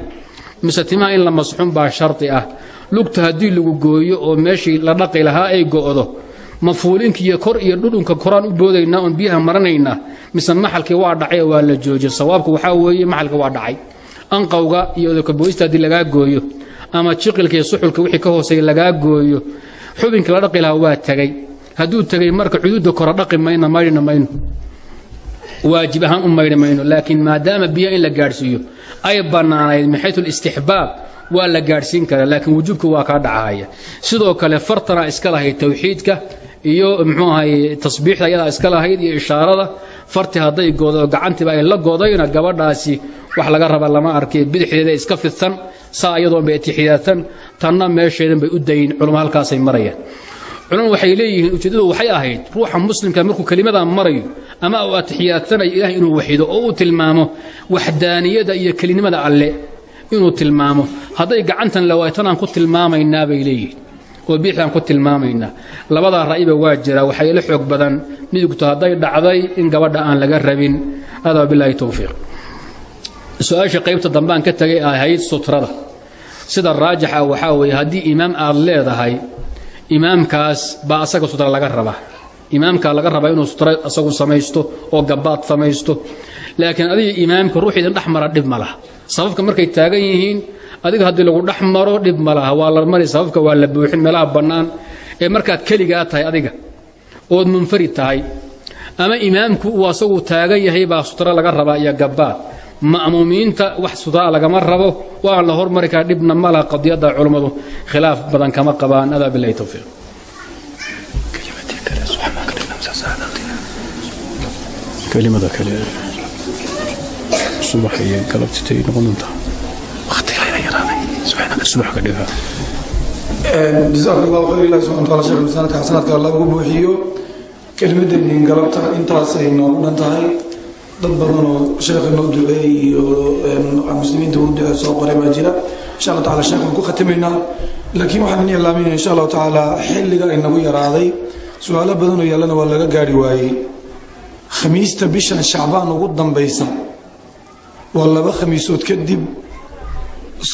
Mise timaha in la masxun baa shardi ah. Lugta haddii lagu gooyo oo meeshii la dhaqi lahaa ay go'do mafuulinkiiyo kor iyo dhudhunka koraan u boodaynaa oon biyaha maranaynaa mise maxalkii waa dhacay waa la joojiyo. Sawaabku waxaa weeye maxalka waa dhacay. Anqawga iyo odokabooyista haddii lagaa gooyo ama jiqilka suxulka wixii ka hooseeya lagaa gooyo xubinkii la dhaqi waa tegay hadduu tegay marka cuduudda kora dhaqi mayna maydhina waajib ahaan u maydhi mayno laakiin maadaama biyaha in la gaadhsiiyo ay bannaanayd min xaytu waa la gaadhsiin karaa laakiin wujuubka waa kaa dhacahaya sidoo kale fartana iska lahayd tawxiidka iyo muxuu ahay tasbiixda ayadaa iska lahayd iyo ishaarada farti hadday goodo gacantiiba ay la godayna gabadhaasi wax laga raba lama arkay bidixdeeda iska fidsan saa iyadoon bay atixiyaatan tanna meesheedan bay u dayin culamo halkaasay marayaan. Culamadu waxay leeyihiin ujeeddadu waxay ahayd ruuxa muslimka markuu kelimadaa marayo ama uu atixiyaadsanayo ilahay inuu waxido oo uu tilmaamo waxdaaniyada iyo kelinimada alle inuu tilmaamo. Hadday gacantan lawaatanaan ku tilmaamaynaa bay leeyihiin oo biixdaan ku tilmaamaynaa. Labadaa ra'yiba waa jira waxay ila xoog badan. Midigtu hadday dhacday in gabadha aan laga rabin. Adaa bilaahi towfiiq su'aasha qaybta dambaan ka tagay ahayd sutrada. Sida raajixa waxaa weeye haddii imaam aad leedahay imaamkaas baa asaga sutra laga rabaa. Imaamkaa laga rabaa inuu sutra asagu samaysto oo gabaad samaysto. Laakiin adiga imaamka ruux idin dhex mara dhib ma laha. Sababka markay taagan yihiin adiga haddii lagu dhex maro dhib ma laha. Waa la mari sababka waa la buuxin meelaha bannaan ee markaad keligaa tahay adiga ood munfarid tahay. Ama imaamku uu asagu taagan yahay baa sutro laga rabaa iyo gabbaad ma'muumiinta wax sudaa lagama rabo waan la hormari karaa dhibna ma laha. Qadiyadda culummadu khilaaf badan kama qabaan. Adaa bilahi towfiiq kelimada kale subax iyo galabtitay noqon doontaa allah ugu buuxiyo. Kelimadeennin galabta intaasay noogu dhan tahay. Dad badan oo sheekha noo duceey iyo muslimiinta u ducee soo qoray baa jira. Insha allah tacala sheekhaan ku khatimaynaa laakiin waxaan in ilaaminaya insha allahu tacaala xilliga inagu yaraaday. Su'aalo badanoo yaallana waa laga gaari waayey. Khamiista bishan shacbaan ugu dambaysa. Waa laba khamiisood kadib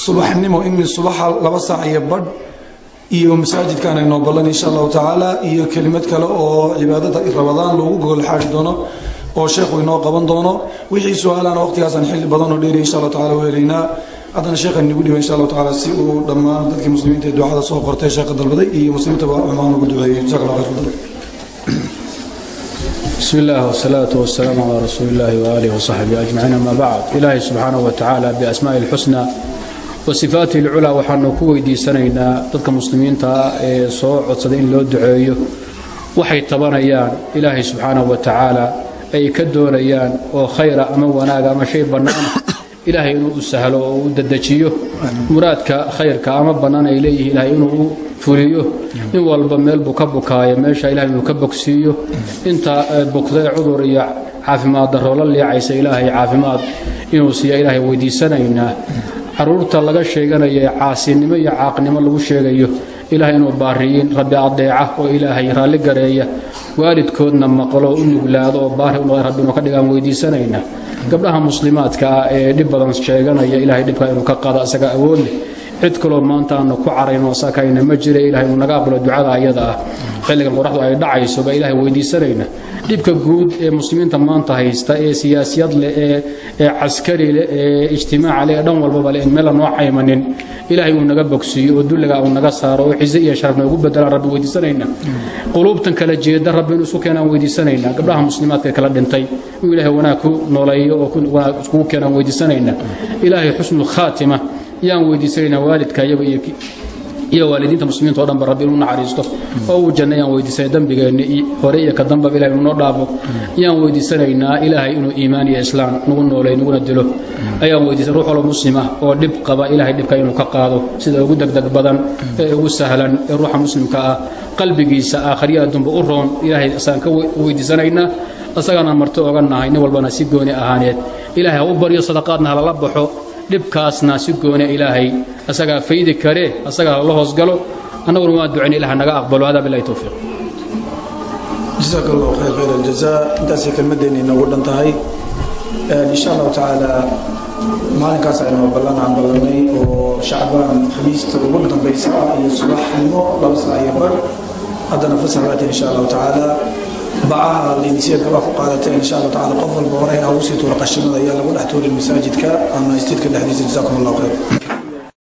subaxnimo in subaxa laba saac iyo badh iyo masaajidkan aynoo ballan insha allahu tacaala iyo kelimad kale oo cibaadada rabadaan loogu gogol xaari doono oo sheekhu inoo qaban doono wixii su-aalana waqtigaasaan xilli badan oo dheeri insha allahu tacala u helaynaa haddana sheekhan inagu dhiba insha allahu tacaala si uu dhammaan dadkii muslimiinta ee ducada soo qortay sheekha dalbaday iyo muslimiintaba xumaan ugu duceeyey jazaak allah khayr fadal بسم الله والصلاة والسلام على رسول الله وآله وصحبه أجمعين أما بعد إلهي سبحانه وتعالى بأسماء الحسنى wa sifaatihi waxaanu ku weydiisanaynaa dadka muslimiintaa ee soo codsaday in loo duceeyo. Waxay tabanayaan ilaahay subxaanahu wa tacaala ay ka doonayaan oo khayra ama wanaaga ama shay bannaana ah, ilaahay inuu u sahlo oo u dedejiyo muraadka khayrka ama bannaan ay leeyihiin ilaahay inuu u fuliyo. Nin walba meel buu ka bukaaya meesha ilahay inuu ka bogsiiyo. Inta e, bogda cudur iyo caafimaad darro la ilaahay caafimaad inuu siiya ilaahay weydiisanaynaa carruurta laga sheeganaya caasinimo iyo caaqnimo lagu sheegayo ilaahay inuu baariyin rabbi adeeca oo ilaahay raalli gareeya waalidkoodna maqlo u nuglaado oo baari u noqda rabbi ka dhigaan weydiisanayna. Gabdhaha muslimaadka ah ee dhib badan sheeganaya ilaahay dhibka inuu ka qaado asaga awood leh cid kaloo maanta aanu ku carayno sakayna ma jira ilahay inuu naga aqbalo ducada ayada ah. Xilligan qoraxdu ay dhacayso baa ilaahay weydiisanayna. Dhibka guud ee muslimiinta maanta haysta ee siyaasiyad leh ee caskari leh ee ijtimaaca leh ee dhan walbaba leh in meel noo caymanin. Ilaahay uu naga bogsiiyo oo dulliga uu naga saaro oo cize iyo sharaf noogu bedelaan rabbi weydiisanayna. Quluubtan kala jeeda rabbi inuu isu keenaan weydiisanayna. Gabdhaha muslimaadka kala dhintay inuu ilaahay wanaag ku nooleeyo oo iskugu keenaan weydiisanayna. Ilaahay xusnul khaatima yaan weydiisanayna waalidka iyo iyo waalidiinta muslimiinta o dhan ba rabbi inuu naxariisto. Oo uu janna yaan weydiisanay dembigeenna hore iyo ka dambaba ilahay inuu noo dhaafo. Yaan weydiisanaynaa ilaahay inuu iimaan iyo islaam nagu noolay naguna dilo. Ayaan weydiisan ruux walba muslim ah oo dhib qaba ilaahay dhibka inuu ka qaado sida ugu degdeg badan ee ugu sahlan ee ruuxa muslimka ah qalbigiisa aakhriya adduunba u roon. Ilaahay asaan ka weydiisanaynaa asagaana marti oga nahay nin walbana si gooni ahaaneed. Ilaahay ha u baryo sadaqaadna halala baxo dhibkaasna si gooni ilaahay asagaa faydi kare asagaa la hoosgalo annaguna waan ducayn ilaah naga aqbalo. Hada billahi tawfiiq. Jazaak allahu khayr khayr aljazaa intaasay kelmadeenni inoogu dhan tahay. Insha allahu tacaala maalinkaas aynoo ballan aan ballanay oo shacbaan khamiista ugu dambaysa iyo subaxnimo laba saac iyo bar haddana fasax baateen insha allahu tacaala bacaha linisiyadka baa ku qaadateen insha allahu tacaala qof walba horay ha ugu sii tuura qashimada ayaa lagu dhex tuurin masaajidka ama istiidka dhexdiisa. Jazaakum allahu khayr